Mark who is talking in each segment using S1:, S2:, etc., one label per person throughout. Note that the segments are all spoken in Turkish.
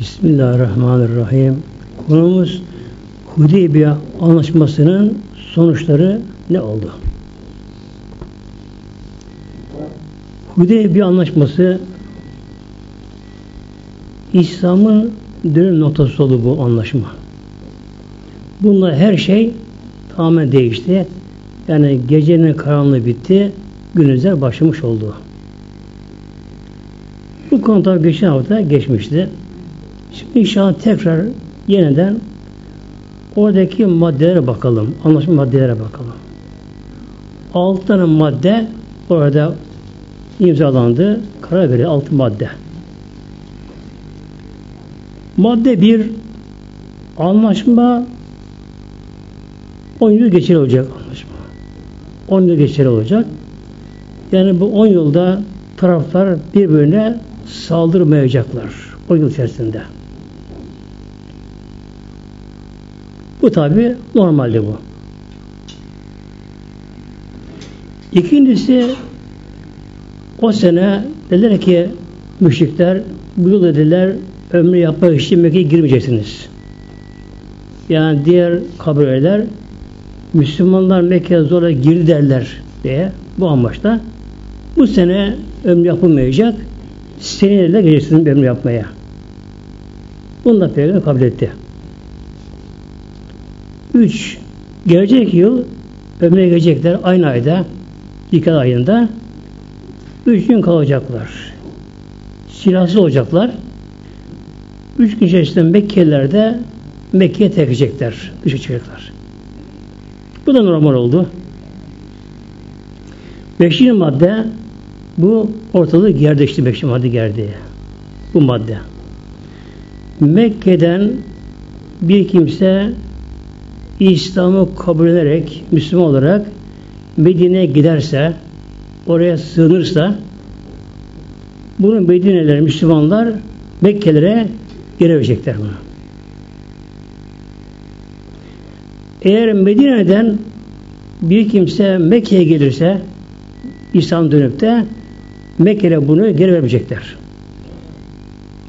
S1: Bismillahirrahmanirrahim. Konumuz Hudeybiye anlaşmasının sonuçları ne oldu? Hudeybiye anlaşması İslam'ın dönüm noktası oldu bu anlaşma. Bununla her şey tamamen değişti. Yani gecenin karanlığı bitti, gündüzler başlamış oldu. Bu konuda geçen hafta geçmişti. Şimdi inşallah tekrar yeniden oradaki maddelere bakalım. Anlaşma maddelere bakalım. Altı tane madde orada imzalandı. Karar verildi. Altı madde. Madde bir anlaşma 10 yıl geçerli olacak anlaşma. 10 yıl geçerli olacak. Yani bu 10 yılda taraflar birbirine saldırmayacaklar. 10 yıl içerisinde. Bu tabi normalde bu. İkincisi o sene dediler ki müşrikler bu yıl dediler ömrü yapmak için Mekke'ye girmeyeceksiniz. Yani diğer kabileler Müslümanlar Mekke'ye zorla girdi derler diye bu amaçla bu sene ömrü yapılmayacak senelerle geleceksiniz ömrü yapmaya. Bunu da Peygamber kabul etti. Üç, gelecek yıl ömre gelecekler aynı ayda, Dikkat ayında üç gün kalacaklar. Silahsız olacaklar. Üç gün içerisinde Mekkeliler Mekke'ye tekecekler. Dışa çıkacaklar. Bu da normal oldu. Beşinci madde bu ortalığı gerdeşti beşinci madde gerdi. Bu madde. Mekke'den bir kimse İslam'ı kabul ederek Müslüman olarak Medine'ye giderse oraya sığınırsa bunu Medine'ler, Müslümanlar Mekkelere geri verecekler bunu. Eğer Medine'den bir kimse Mekke'ye gelirse İslam dönüp de Mekke'ye bunu geri vermeyecekler.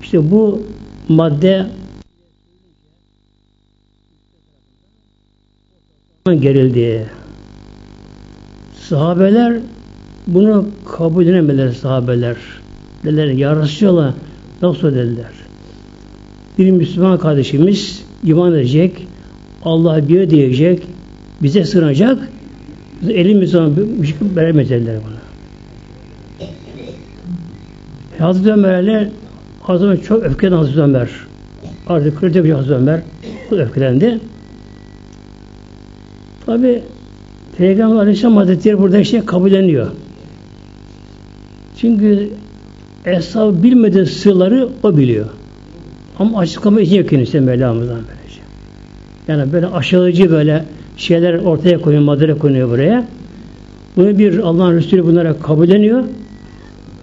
S1: İşte bu madde gerildi. Sahabeler bunu kabul edemediler sahabeler. Dediler ya Resulallah nasıl dediler. Bir Müslüman kardeşimiz iman edecek, Allah bir diyecek, bize sığınacak, elimiz ona bir şey veremez dediler bana. Hazreti Ömer'le Hazreti Ömer çok öfkeden Hazreti Ömer. Artık kırıcı bir Hazreti Ömer. Çok öfkelendi. Tabi Peygamber Aleyhisselam Hazretleri burada şey kabulleniyor. Çünkü Eshab bilmediği sırları o biliyor. Ama açıklama için yok kendisi Mevlamızdan böylece. Yani böyle aşağıcı böyle şeyler ortaya koyuyor, madde koyuyor buraya. Bunu bir Allah'ın Resulü bunlara kabulleniyor.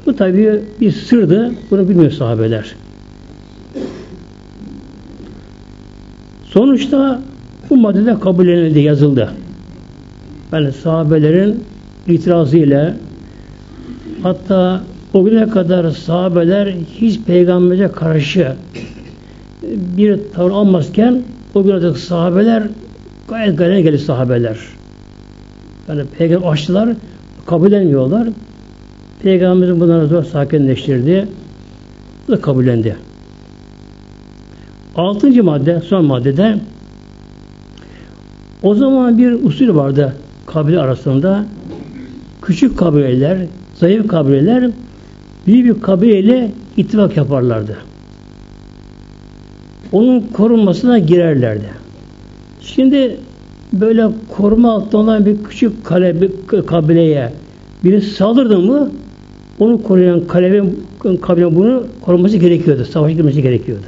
S1: Bu tabi bir sırdı. Bunu bilmiyor sahabeler. Sonuçta bu maddede kabullenildi, yazıldı. Yani sahabelerin itirazıyla hatta o güne kadar sahabeler hiç peygambere karşı bir tavır almazken o güne sahabeler gayet gayet geldi sahabeler. Yani peygamber açtılar, kabul etmiyorlar. Peygamberimizin bunları zor sakinleştirdi. Bu da kabullendi. Altıncı madde, son maddede o zaman bir usul vardı kabile arasında. Küçük kabileler, zayıf kabileler büyük bir kabileyle ittifak yaparlardı. Onun korunmasına girerlerdi. Şimdi böyle koruma altında olan bir küçük kale, bir kabileye biri saldırdı mı onu koruyan kalebe, kabile bunu koruması gerekiyordu. Savaşa girmesi gerekiyordu.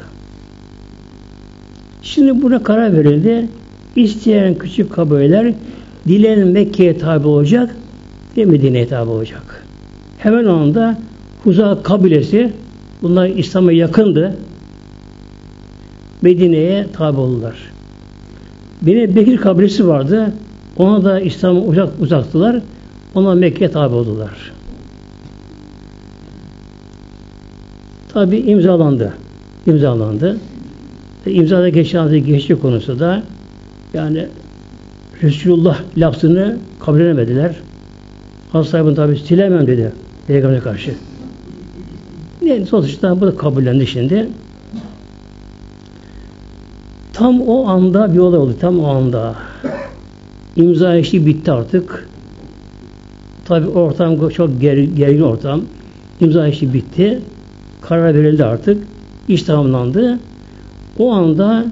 S1: Şimdi buna karar verildi. İsteyen küçük kabileler dileyen Mekke'ye tabi olacak ve Medine'ye tabi olacak. Hemen onda Huza kabilesi bunlar İslam'a yakındı. Medine'ye tabi oldular. Beni Bekir kabilesi vardı. Ona da İslam'a uzak, uzaktılar. Ona Mekke'ye tabi oldular. Tabi imzalandı. imzalandı. İmzada geçen geçti konusu da yani Resulullah lafzını kabul edemediler. Hazreti tabi silemem dedi Peygamber'e karşı. Yani sonuçta bu da kabullendi şimdi. Tam o anda bir olay oldu. Tam o anda. İmza işi bitti artık. Tabi ortam çok ger, gergin ortam. İmza işi bitti. Karar verildi artık. İş tamamlandı. O anda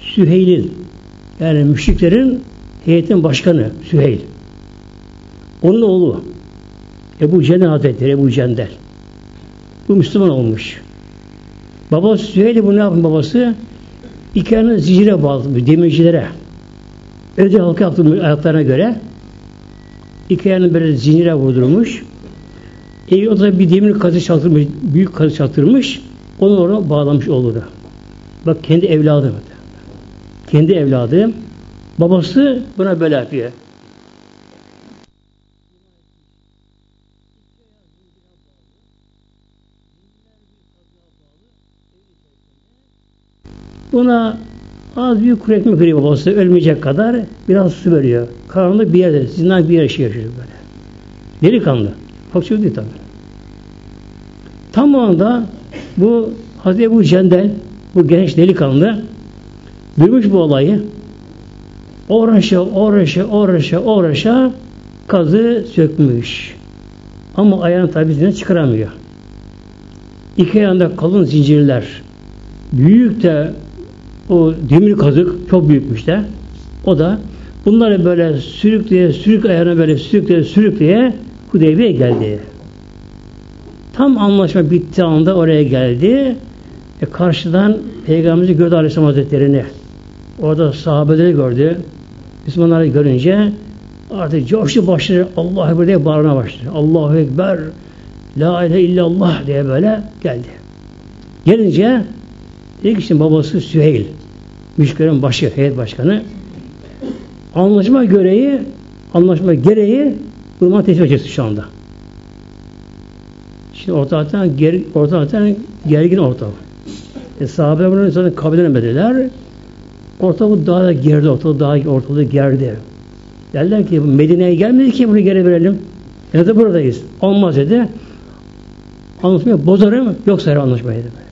S1: Süheyl'in yani müşriklerin heyetin başkanı Süheyl. Onun oğlu Ebu Cendel Hazretleri Ebu Cendel. Bu Müslüman olmuş. Babası Süheyl bu ne yapın babası? İki ayağını zincire bağlamış demircilere. Özel halka yaptı ayaklarına göre. İki ayağını böyle zincire vurdurmuş. E, o da bir demir kazı çaktırmış, büyük kazı çaktırmış. Onu oraya bağlamış oğlu da. Bak kendi evladı. Kendi evladı. Babası buna böyle yapıyor. Buna az bir kuru ekmek veriyor babası ölmeyecek kadar biraz su veriyor. Karanlık bir yerde, zindan bir yer yaşıyor böyle. Delikanlı. Fakir değil tabi. Tam o anda bu Hazreti Ebu Cendel bu genç delikanlı duymuş bu olayı uğraşa uğraşa uğraşa uğraşa kazı sökmüş. Ama ayağını tabi çıkaramıyor. İki ayağında kalın zincirler. Büyük de o demir kazık çok büyükmüş de. O da bunları böyle sürükleye, sürük ayağına böyle sürükleye, sürükleye Hudeybiye geldi. Tam anlaşma bitti anda oraya geldi. E karşıdan Peygamberimizi gördü Aleyhisselam Hazretleri'ni. Orada sahabeleri gördü. Müslümanları görünce artık coştu başladı. Allahu Ekber diye bağırmaya başladı. Allahu Ekber La ilahe illallah diye böyle geldi. Gelince ki işte babası Süheyl müşkülün başı, heyet başkanı anlaşma göreği anlaşma gereği duruma teşvik edeceksin şu anda. Şimdi ortalıktan ger, ortalıktan gergin ortam. E, sahabeler bunu kabul edemediler. Ortalık daha da gerdi, ortalık daha ortalığı gerdi. Derler ki Medine'ye gelmedi ki bunu geri verelim. Ya da buradayız. Olmaz dedi. Anlaşmayı bozarım, yoksa her anlaşmayı dedi.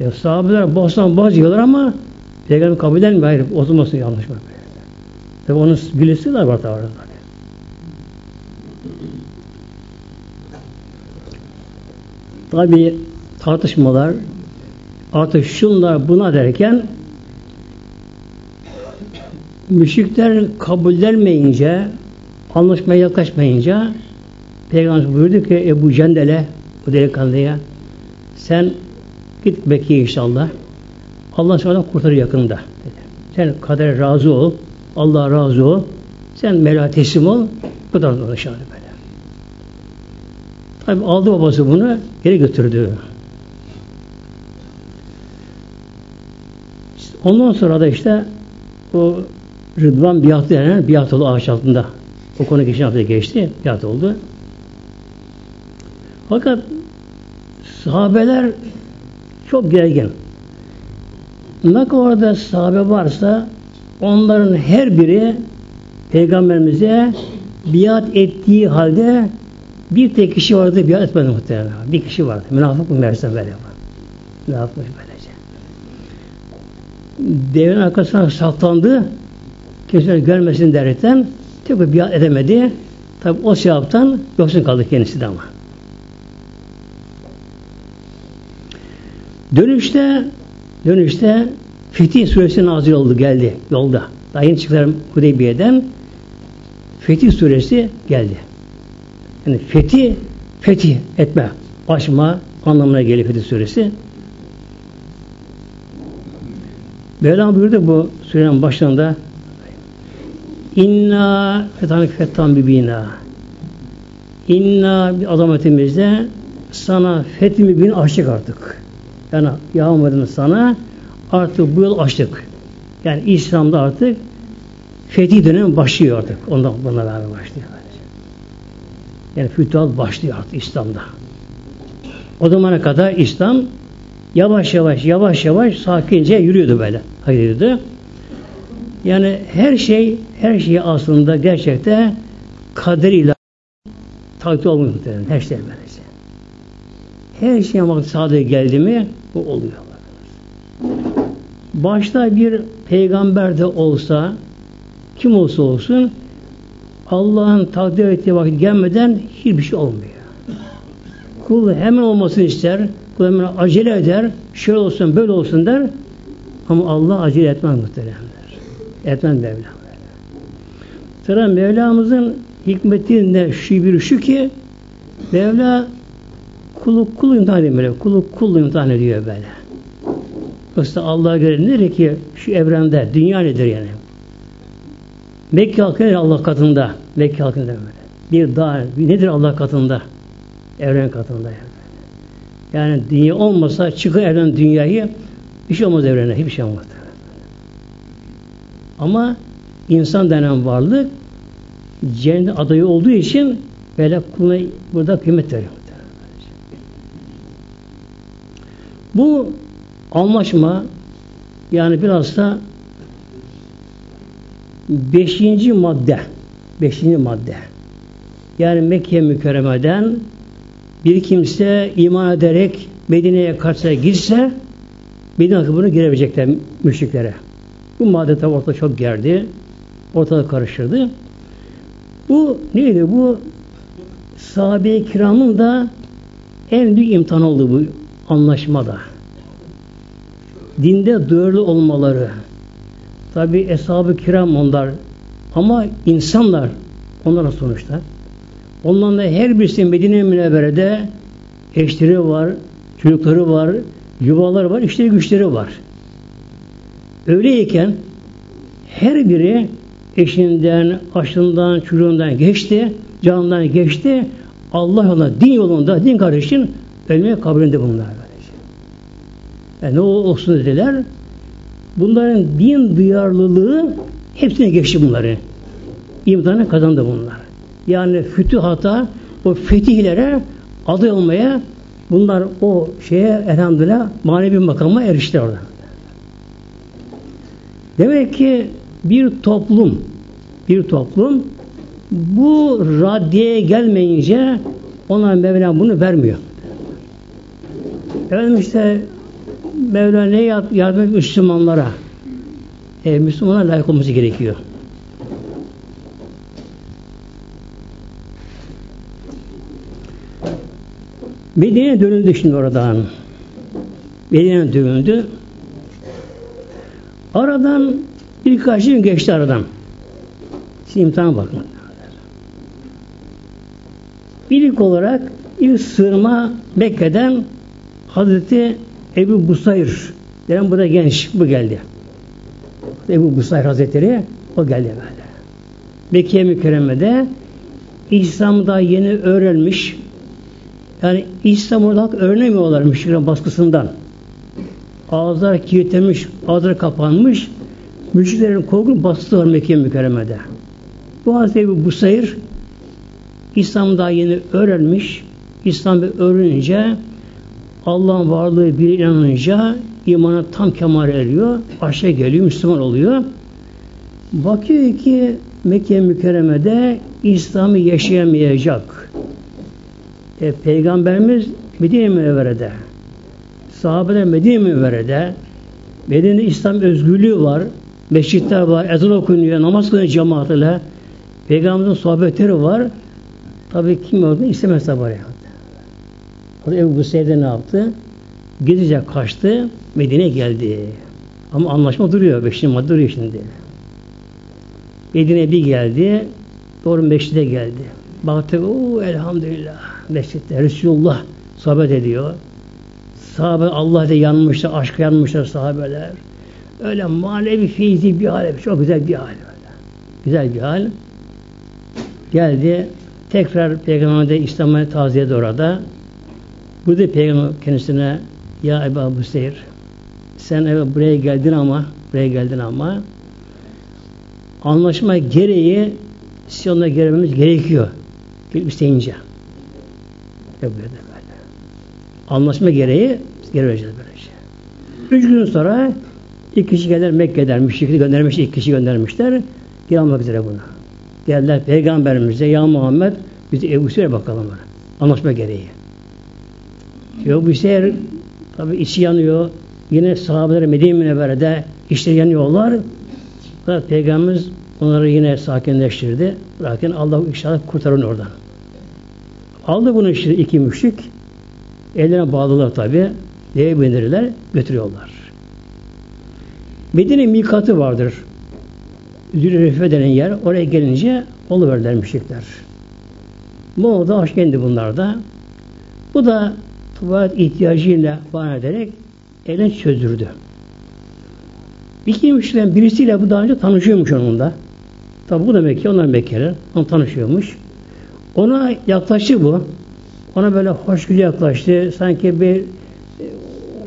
S1: Ya sahabeler bozsan boz ama Peygamber kabul eder mi? Hayır, bozulmasın anlaşma. Tabi onun bilisi de var tabi. Tabi tartışmalar artık şunlar buna derken müşrikler kabullenmeyince anlaşmaya yaklaşmayınca Peygamber buyurdu ki Ebu Cendel'e bu delikanlıya sen git Mekke'ye inşallah Allah sonra kurtarır yakında dedi. Sen kadere razı ol Allah razı ol sen Mevla teslim ol bu da inşallah böyle. Tabi aldı babası bunu geri götürdü. İşte ondan sonra da işte o Rıdvan biat denen biat oldu ağaç altında. O konu geçen hafta geçti. Biat oldu. Fakat sahabeler çok gergin. Ne kadar sahabe varsa onların her biri peygamberimize biat ettiği halde bir tek kişi vardı biat etmedi muhtemelen. Bir kişi vardı. Münafık mı mersem böyle var. Münafıkmış böylece. Devin arkasına saklandı. Kimse görmesin derken tabi biat edemedi. Tabi o sevaptan yoksun kaldı kendisi de ama. Dönüşte dönüşte Fetih suresi nazil oldu geldi yolda. Daha yeni çıktılar Hudeybiye'den Fetih suresi geldi. Yani fetih, fetih etme, açma anlamına geliyor Fetih suresi. Mevlam buyurdu bu surenin başlarında İnna fetanik fettan bibina İnna bir azametimizde sana fethimi bin açtık artık. Yani yağmadığını sana artık bu yıl açtık. Yani İslam'da artık fetih dönemi başlıyor artık. Ondan buna beraber başlıyor. Yani fütuhat başlıyor artık İslam'da. O zamana kadar İslam yavaş yavaş yavaş yavaş sakince yürüyordu böyle. Hayırdı. Yani her şey her şey aslında gerçekte kaderiyle takdir olmuyor her şey böylece. Her şey vakti sadığı geldi mi bu oluyor. Başta bir peygamber de olsa kim olsa olsun Allah'ın takdir ettiği vakit gelmeden hiçbir şey olmuyor. Kul hemen olmasını ister, kul hemen acele eder, şöyle olsun böyle olsun der ama Allah acele etmez muhteremler. Etmez Mevlam. Sıra Mevlamızın hikmetinde şu bir şu ki Mevla kulu kul imtihan ediyor böyle. Kulu kul imtihan ediyor böyle. Yoksa Allah'a göre nedir ki şu evrende dünya nedir yani? Mekke halkı nedir Allah katında? Mekke halkı nedir böyle? Bir dağ nedir Allah katında? Evren katında yani. Yani dünya olmasa çıkı evren dünyayı bir şey olmaz evrene. Hiçbir şey olmaz. Ama insan denen varlık cennet adayı olduğu için böyle kuluna burada kıymet veriyor. Bu anlaşma yani biraz da beşinci madde beşinci madde yani Mekke mükerremeden bir kimse iman ederek Medine'ye karşıya girse Medine akıbını girebilecekler müşriklere. Bu madde tabi ortada çok gerdi. Ortada karıştırdı. Bu neydi? Bu sahabe-i kiramın da en büyük imtihan oldu bu anlaşmada. Dinde duyarlı olmaları. Tabi eshab-ı kiram onlar ama insanlar onlara sonuçta. Onların da her birisi Medine Münevvere'de eşleri var, çocukları var, yuvaları var, işleri güçleri var. Öyleyken her biri eşinden, aşından, çocuğundan geçti, canından geçti. Allah yolunda, din yolunda, din kardeşin ölmeye kabrinde bunlar. Yani ne olsun dediler. Bunların din duyarlılığı hepsine geçti bunları. İmtihanı kazandı bunlar. Yani fütühata, o fetihlere aday olmaya bunlar o şeye elhamdülillah manevi makama erişti orada. Demek ki bir toplum bir toplum bu raddeye gelmeyince ona Mevla bunu vermiyor. Efendim işte Mevla ne yardım Müslümanlara? E, Müslümana layık olması gerekiyor. Medine'ye dönüldü şimdi oradan. Medine'ye dönüldü. Aradan birkaç gün geçti aradan. Şimdi imtihan bakın. İlk olarak ilk sığınma Mekke'den Hazreti Ebu Busayr denen bu da genç bu geldi. Ebu Busayr Hazretleri o geldi böyle. Mekke mükerremede İslam'da yeni öğrenmiş yani İslam orada öğrenemiyorlar müşriklerin baskısından. Ağızlar kilitlenmiş, ağızları kapanmış. Müşriklerin korkunç baskısı var Mekke mükerremede. Bu Hazreti Ebu Busayr İslam daha yeni öğrenmiş. İslam'ı öğrenince Allah'ın varlığı bir inanınca imana tam kemal eriyor. Aşağı geliyor, Müslüman oluyor. Bakıyor ki Mekke mükerremede İslam'ı yaşayamayacak. E, Peygamberimiz Medine Münevvere'de. Sahabeler Medine Münevvere'de. Medine'de İslam özgürlüğü var. Mescitler var. Ezan okunuyor. Namaz kılıyor cemaatle. Peygamberimizin sohbetleri var. Tabi kim olduğunu istemez tabi oraya. O da Ebu Buseyde ne yaptı? Gidecek kaçtı. Medine geldi. Ama anlaşma duruyor. Beşinci madde duruyor şimdi. Medine bir geldi. Doğru meşride geldi. Baktı, o elhamdülillah. Meşritte Resulullah sohbet ediyor. Sahabe Allah da yanmışlar, aşk yanmışlar sahabeler. Öyle manevi feyzi bir hal. Çok güzel bir hal. Öyle. Güzel bir hal. Geldi. Tekrar Peygamber'de İslam'a taziye orada. Burada Peygamber kendisine ya Ebu Buseyr sen evet buraya geldin ama buraya geldin ama anlaşma gereği Siyon'a gelmemiz gerekiyor. Gelip isteyince. Böyle. Anlaşma gereği Geri vereceğiz böylece. Üç gün sonra iki kişi geldiler Mekke'den. Müşrikleri göndermiş, iki kişi göndermişler. Gel almak üzere bunu. Geldiler Peygamberimize ya Muhammed biz Ebu Sür'e bakalım. Böyle. Anlaşma gereği. Ebu Sür tabi içi yanıyor. Yine sahabeleri Medine Münevvere'de işleri yanıyorlar. Fakat Peygamberimiz onları yine sakinleştirdi. Lakin Allah inşallah kurtarın oradan. Aldı bunu işte iki müşrik. Ellerine bağlılar tabi. Deve bindirirler, götürüyorlar. Medine mikatı vardır. Zülrefe denen yer. Oraya gelince oluverdiler müşrikler. Bu da aşk kendi bunlarda. Bu da tuvalet ihtiyacıyla bahane ederek elini çözdürdü. İki müşrikten birisiyle bu daha önce tanışıyormuş onunla. Tabi bu da Mekke, onlar Mekke'ler. Onu tanışıyormuş. Ona yaklaştı bu. Ona böyle hoşgörü yaklaştı. Sanki bir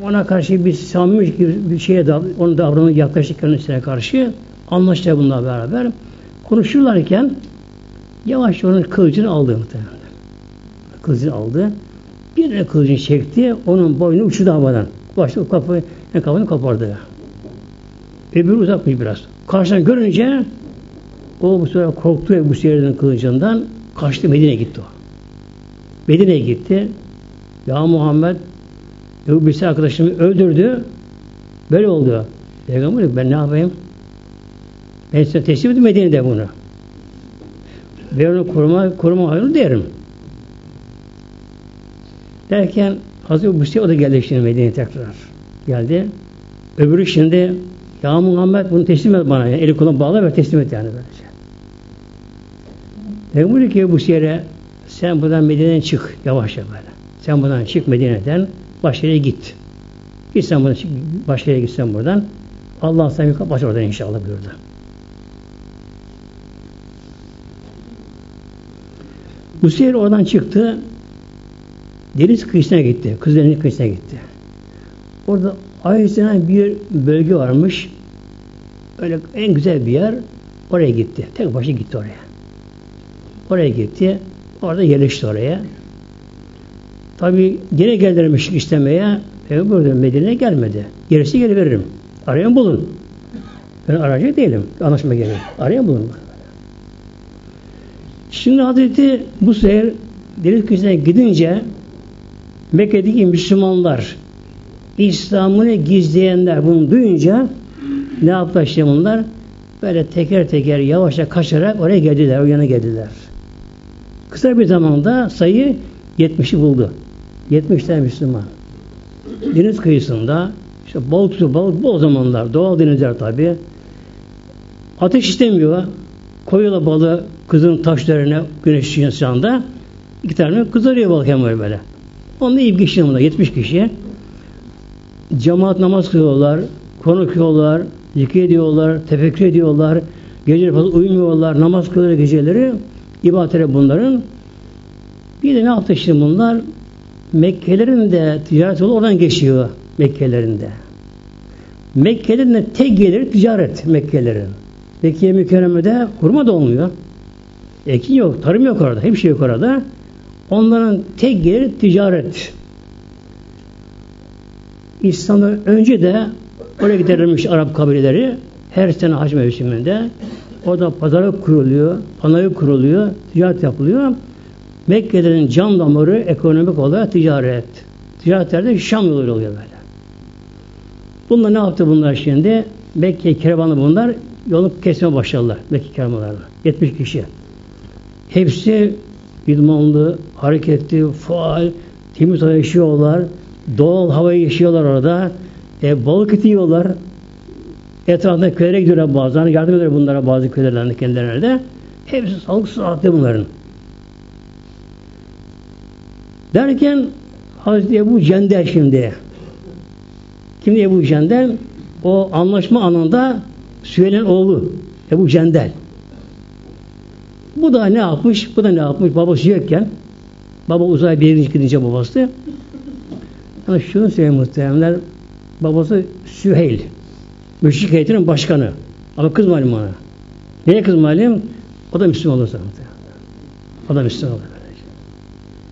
S1: ona karşı bir samimi gibi bir şeye da, onu davranıp yaklaştı kendisine karşı. Anlaştı bununla beraber. Konuşurlarken yavaş onun kılıcını aldı muhtemelen. Kılıcını aldı. Bir de kılıcını çekti. Onun boynu uçtu havadan. Başta kafayı, yani kafanı kopardı. Öbürü uzakmış biraz. Karşıdan görünce o bu sefer korktu bu seyirden kılıcından. Kaçtı Medine'ye gitti o. Medine'ye gitti. Ya Muhammed Ebu Bisir arkadaşımı öldürdü. Böyle oldu. Peygamber ben ne yapayım? Ben size teslim edeyim Medine'de bunu. Ben onu koruma, koruma hayır derim. Derken Hazreti Busri o da geldi şimdi Medine'ye tekrar. Geldi. Öbürü şimdi ya Muhammed bunu teslim et bana. Yani eli kolunu bağla ve teslim et yani böylece. Peygamber ki bu yere sen buradan Medine'den çık yavaşça böyle. Sen buradan çık Medine'den başka git. Git sen buradan çık, başka yere gitsen buradan. Allah sana bir baş oradan inşallah buyurdu. Bu sefer oradan çıktı. Deniz kıyısına gitti. Kızıldeniz'in kıyısına gitti. Orada Ayşe'nin bir bölge varmış. Öyle en güzel bir yer. Oraya gitti. Tek başına gitti oraya. Oraya gitti. Orada yerleşti oraya. Tabi gene gelirmiş istemeye. E, burada Medine'ye gelmedi. Gerisi geri veririm. Arayan bulun. Ben arayacak değilim. Anlaşma gereği. Arayan bulun. Şimdi Hazreti bu sefer deniz kıyısına gidince Mekke'deki Müslümanlar İslam'ını gizleyenler bunu duyunca ne yaptılar işte bunlar? Böyle teker teker yavaşça kaçarak oraya geldiler, o yana geldiler. Kısa bir zamanda sayı 70'i buldu. 70 tane Müslüman. Deniz kıyısında işte balık tutuyor, balık o zamanlar. Doğal denizler tabi. Ateş istemiyor. Koyuyorlar balığı kızın taşlarına güneş ışığında. İki tane kızarıyor balık hem böyle. Onda iyi bir kişi 70 kişi. Cemaat namaz kılıyorlar, konu okuyorlar, zikir ediyorlar, tefekkür ediyorlar, geceleri fazla uyumuyorlar, namaz kılıyorlar geceleri, ibadetleri bunların. Bir de ne yaptı şimdi bunlar? Mekkelerin de ticaret yolu oradan geçiyor Mekkelerinde. Mekkelerin de tek geliri ticaret Mekkelerin. Mekke mükerremede hurma da olmuyor. Ekin yok, tarım yok orada, hiçbir şey yok orada. Onların tek geliri ticaret. İslam'dan önce de oraya giderilmiş Arap kabileleri her sene hac mevsiminde orada pazarı kuruluyor, panayı kuruluyor, ticaret yapılıyor. Mekke'lerin can damarı ekonomik olarak ticaret. Ticaretlerde Şam yolu oluyor böyle. Bunlar ne yaptı bunlar şimdi? Mekke kervanı bunlar yolu kesme başladılar. Mekke kervanlarına. 70 kişi. Hepsi idmanlı, hareketli, faal, temiz yaşıyorlar. Doğal havayı yaşıyorlar orada. E, balık eti yiyorlar. Etrafında köylere gidiyorlar bazen. Yardım ediyorlar bunlara bazı köylerden kendilerine de. Hepsi sağlık sıhhatli bunların. Derken Hazreti Ebu Cendel şimdi kimdi Ebu Cendel? O anlaşma anında Süheyl'in oğlu Ebu Cendel. Bu da ne yapmış? Bu da ne yapmış? Babası yokken baba uzay bir yere gidince babası yani şunu söyleyeyim muhteremler babası Süheyl Müşrik heyetinin başkanı. Ama kızmayalım ona. Neye kızmayalım? O da Müslüman olursa. O da Müslüman olur.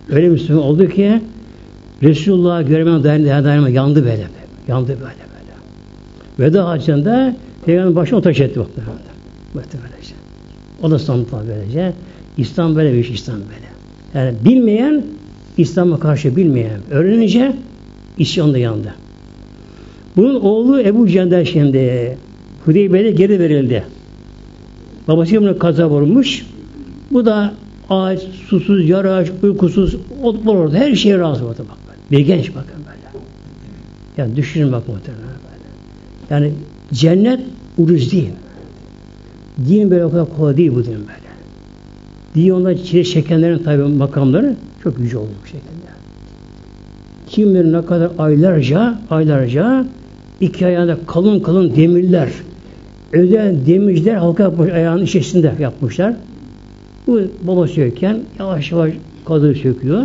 S1: Öyle Müslüman oldu ki Resulullah'a görmeyen dayanma, dayanma yandı böyle. Yandı böyle böyle. Veda hacında Peygamber başına otaş etti muhtemelen. Muhtemelen. O da sanatlar böylece. İslam böyle bir iş, İslam böyle. Yani bilmeyen, İslam'a karşı bilmeyen, öğrenince isyan yandı. Bunun oğlu Ebu Cendel şimdi Hudeybe'de geri verildi. Babası bunu kaza vurmuş. Bu da ağaç, susuz, yarı ağaç, uykusuz, ot orada. Her şeye razı oldu bak. Bir genç bakın böyle. Yani düşünün bak muhtemelen böyle. Yani cennet ucuz değil. Din böyle o kadar kolay değil bu din böyle. Din onda çile çekenlerin tabi makamları çok yüce oldu bu şekilde. Kim bilir ne kadar aylarca, aylarca iki ayağında kalın kalın demirler, özel demirciler halka yapmış, ayağının içerisinde yapmışlar. Bu baba sökerken yavaş yavaş kadını söküyor.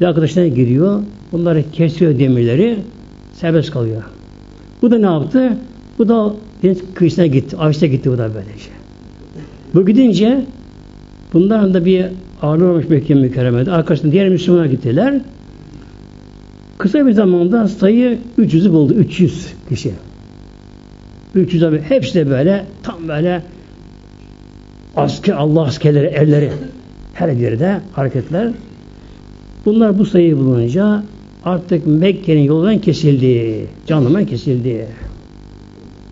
S1: Bir arkadaşına giriyor. Bunları kesiyor demirleri. Serbest kalıyor. Bu da ne yaptı? Bu da deniz kıyısına gitti. Ağaçta gitti bu da böylece. Bu gidince bunların da bir ağırlığı olmuş Mekke mükerremede. Arkasında diğer Müslümanlar gittiler. Kısa bir zamanda sayı 300'ü buldu. 300 kişi. 300 abi hepsi de böyle tam böyle asker Allah askerleri elleri her yerde hareketler. Bunlar bu sayıyı bulunca artık Mekke'nin yolundan kesildi. Canlıman kesildi.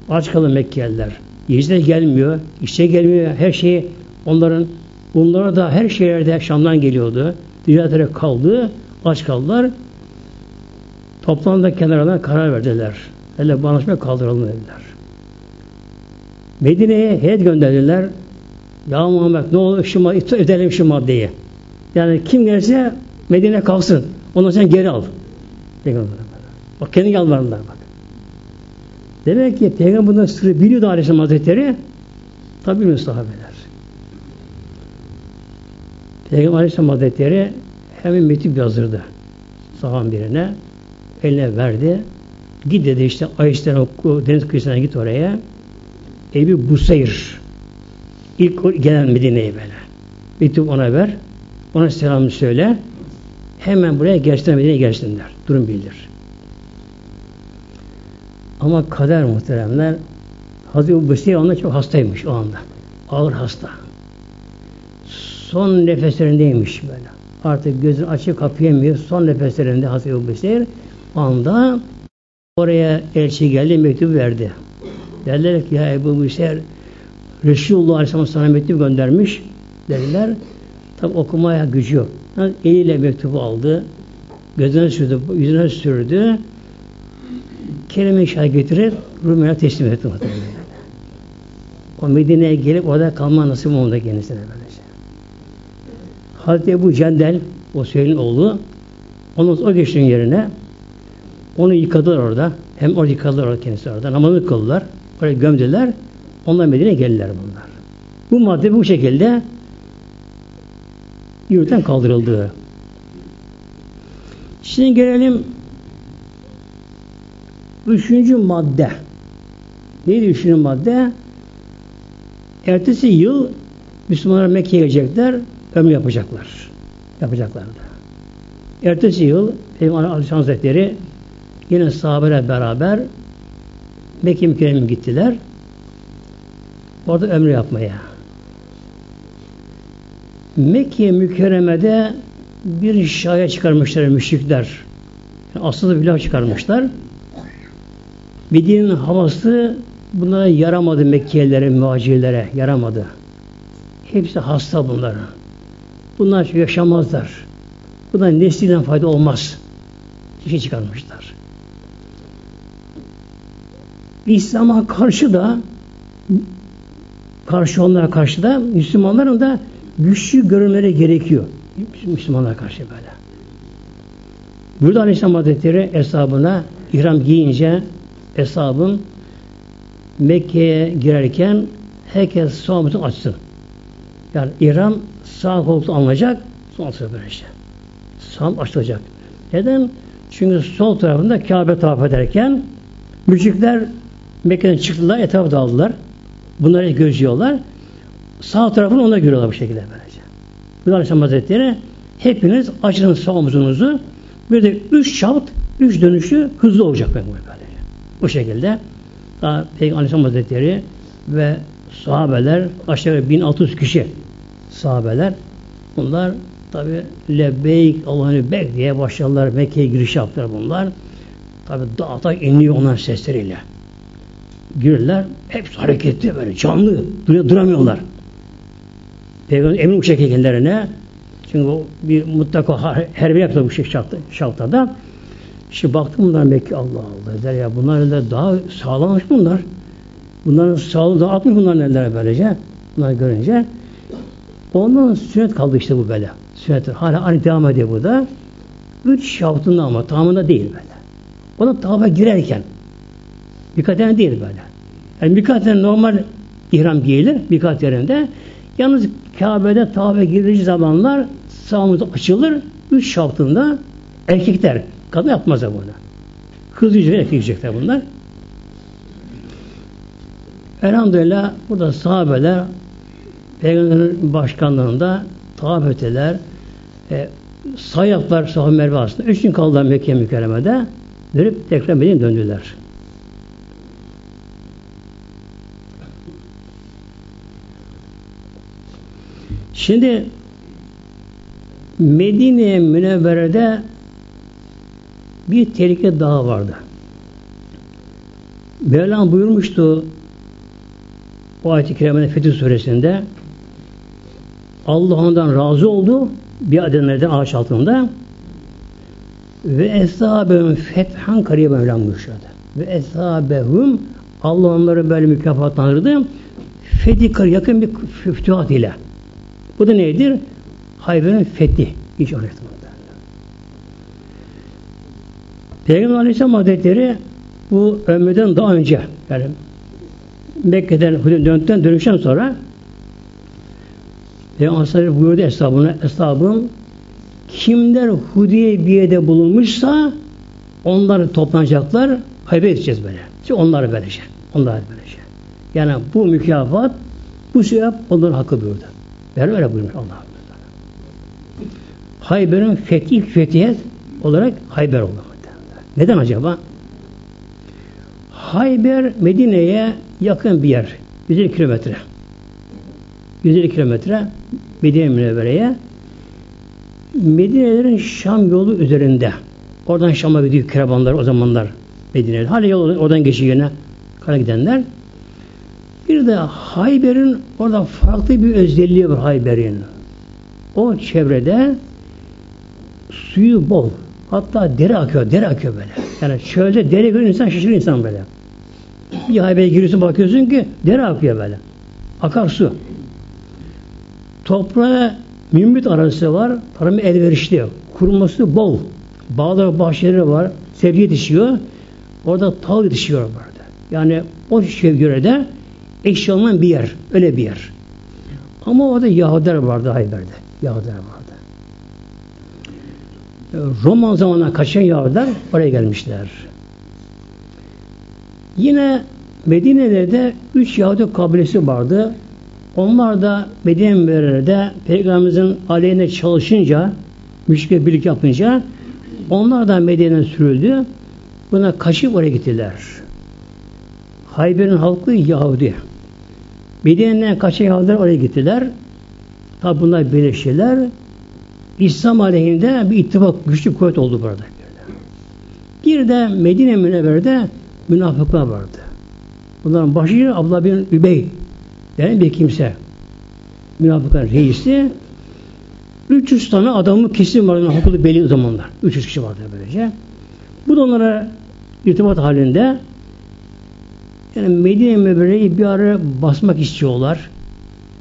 S1: Aç kalın Mekkeliler. Yiyecek gelmiyor, işe gelmiyor, her şey onların bunlara da her şehirde Şam'dan geliyordu. Ticaretlere kaldı, aç kaldılar. Toplandı kenarına karar verdiler. Hele bu anlaşmayı kaldıralım dediler. Medine'ye heyet gönderdiler. Ya Muhammed ne olur şu ödelim şu maddeyi. Yani kim gelirse Medine kalsın. Ondan sen geri al. Peygamber. Bak kendi yalvardılar bak. Demek ki Peygamber bundan sırrı biliyordu Aleyhisselam Hazretleri. Tabi bilmiyor sahabeler. Peygamber Aleyhisselam Hazretleri hemen mektup yazdırdı. Sahaben birine. Eline verdi. Git dedi işte Ayşe'den deniz kıyısına git oraya. Ebi Buseyr ilk gelen Medine'ye böyle. Mektup ona ver. Ona selamı söyle. Hemen buraya gelsinler Medine'ye gelsinler. Durum bildir. Ama kader muhteremler Hazreti Buseyr onda çok hastaymış o anda. Ağır hasta. Son nefeslerindeymiş böyle. Artık gözünü açıp kapayamıyor. Son nefeslerinde Hazreti Buseyr anda oraya elçi geldi mektup verdi. Derler ki ya Ebu Müser Resulullah Aleyhisselam sana mektup göndermiş dediler. Tabi okumaya gücü yok. Yani eliyle mektubu aldı. Gözüne sürdü, yüzüne sürdü. Kelime-i şahit getirip Rumeli'ye teslim etti. O Medine'ye gelip orada kalma nasip oldu kendisine böylece. Hazreti Ebu Cendel, o Süheyl'in oğlu, onun o geçtiğin yerine onu yıkadılar orada. Hem orada yıkadılar orada kendisi orada. Namazını kıldılar. Oraya gömdüler. Onlar Medine'ye geldiler bunlar. Bu madde bu şekilde yürüten kaldırıldı. Şimdi gelelim üçüncü madde. Neydi üçüncü madde? Ertesi yıl Müslümanlar Mekke'ye gelecekler, ömür yapacaklar. Yapacaklardı. Ertesi yıl Peygamber Aleyhisselam Hazretleri yine sahabeler beraber Mekke mükerreme gittiler. Orada ömrü yapmaya. Mekke mükerremede bir şaya çıkarmışlar müşrikler. Yani aslında bir çıkarmışlar. Medine'nin havası bunlara yaramadı Mekkelilerin muhacirlere yaramadı. Hepsi hasta bunların. Bunlar yaşamazlar. Bundan neslinden fayda olmaz. Bir şey İslam'a karşı da karşı onlara karşı da Müslümanların da güçlü görünmeleri gerekiyor. Müslümanlara karşı böyle. Burada Aleyhisselam Hazretleri hesabına ihram giyince hesabın Mekke'ye girerken herkes sağ açsın. Yani ihram sağ koltuğu alınacak, sol böyle işte. Sağ açılacak. Neden? Çünkü sol tarafında Kabe tavaf ederken müşrikler Mekke'den çıktılar, etrafı dağıldılar. Bunları gözlüyorlar. Sağ tarafını ona görüyorlar bu şekilde böylece. Bu Aleyhisselam Hazretleri hepiniz açın sağ omuzunuzu Bir de üç şaft, üç dönüşü hızlı olacak böyle. Bu şekilde daha Peygamber Aleyhisselam Hazretleri ve sahabeler aşağı 1600 kişi sahabeler bunlar tabi lebbeyk Allah'ını bek diye başladılar Mekke'ye giriş yaptılar bunlar tabi dağda iniyor onlar sesleriyle girdiler hepsi hareketli böyle canlı duruyor, duramıyorlar Peygamber emin uçak heykellerine çünkü o bir mutlaka herbe yaptı bu şey şaltada. Şimdi baktım bunlar Mekke Allah Allah der ya bunlar da daha sağlammış bunlar. Bunların sağlığı daha atmış bunlar neler böylece. Bunlar görünce. Ondan sünnet kaldı işte bu böyle. Sünnet hala aynı devam ediyor burada. Üç şaftında ama tamamında değil böyle. Ona tava girerken birkaç tane değil böyle. Yani birkaç tane normal ihram giyilir birkaç yerinde. Yalnız Kabe'de tava girdiği zamanlar sağımız açılır. Üç şaftında erkekler. Kadın yapmaz bunu. Kız yüzüne erkek bunlar. Elhamdülillah burada sahabeler Peygamberin başkanlığında tavaf ettiler. E, sayaklar sahabe Merve aslında. Üç gün kaldılar Mekke mükerremede. Dönüp tekrar Medine'ye döndüler. Şimdi Medine Münevvere'de bir tehlike daha vardı. Mevlam buyurmuştu o ayet-i kerimede Fetih suresinde Allah ondan razı oldu bir adenlerden ağaç altında ve eshabehum fethan kariye Mevlam buyuruyordu. Ve eshabehum Allah onları böyle mükafatlandırdı. Fethi yakın bir fütühat ile. Bu da nedir? Hayber'in fethi. Anlatımında. Peygamber Aleyhisselam Hazretleri bu ömreden daha önce yani Mekke'den döndükten dönüşten sonra Peygamber Aleyhisselam buyurdu hesabına hesabım kimler Hudeybiye'de bulunmuşsa onları toplanacaklar haybe edeceğiz böyle. İşte onları böylece. Onları böylece. Yani bu mükafat bu sevap onların hakkı buyurdu. Böyle öyle buyurmuş Allah. Hayber'in fetih fetiyet olarak Hayber oldu. Neden acaba? Hayber Medine'ye yakın bir yer. 150 kilometre. 150 kilometre Medine Münevvere'ye Medine'lerin Şam yolu üzerinde. Oradan Şam'a gidiyor karavanlar o zamanlar Medine'de. Hala yol oradan geçiyor yine kara gidenler. Bir de Hayber'in orada farklı bir özelliği var Hayber'in. O çevrede suyu bol. Hatta dere akıyor, dere akıyor böyle. Yani çölde dere görünce insan şaşırır insan böyle. Bir haybeye giriyorsun bakıyorsun ki dere akıyor böyle. Akar su. Toprağa mümbit arası var. Tarımı elverişli. Kuruması bol. Bağlar, bahçeleri var. Sebze yetişiyor. Orada tal yetişiyor burada. Yani o şeye göre eşya olmayan bir yer. Öyle bir yer. Ama orada Yahudiler vardı Hayber'de. Yahudiler vardı. Roman zamanına kaçan Yahudiler oraya gelmişler. Yine Medine'de üç Yahudi kabilesi vardı. Onlar da Medine Münevvere'de Peygamberimizin aleyhine çalışınca, müşrikle birlik yapınca onlar da Medine'den sürüldü. Buna kaçıp oraya gittiler. Hayber'in halkı Yahudi. Medine'den kaçan Yahudiler oraya gittiler. Tabi bunlar birleştiler. İslam aleyhinde bir ittifak, güçlü kuvvet oldu burada. Bir de Medine Münevver'de münafıklar vardı. Bunların başı Abdullah bin Übey denen bir kimse. Münafıklar reisi 300 tane adamı kesin vardı. Hukuku belli zamanlar. 300 kişi vardı böylece. Bu da onlara irtibat halinde yani Medine Münevvere'yi bir ara basmak istiyorlar.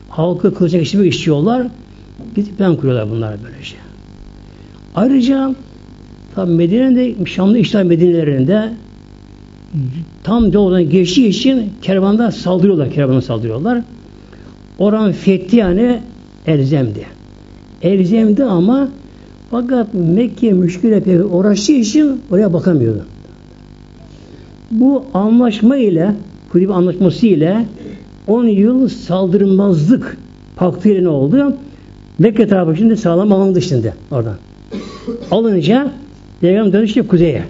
S1: Halkı kılıçak işlemek istiyorlar. Gidip plan kuruyorlar bunlar böylece. Ayrıca tabi Medine'de Şamlı işler Medine'lerinde tam doğudan geçtiği için kervanda saldırıyorlar. Kervana saldırıyorlar. Oran fethi yani elzemdi. Elzemdi ama fakat Mekke müşküle uğraştığı için oraya bakamıyordu. Bu anlaşma ile Hudeybiye anlaşması ile 10 yıl saldırmazlık paktı ile ne oldu? Mekke tarafı şimdi sağlam alındı şimdi oradan. Alınca Peygamber döndü işte kuzeye.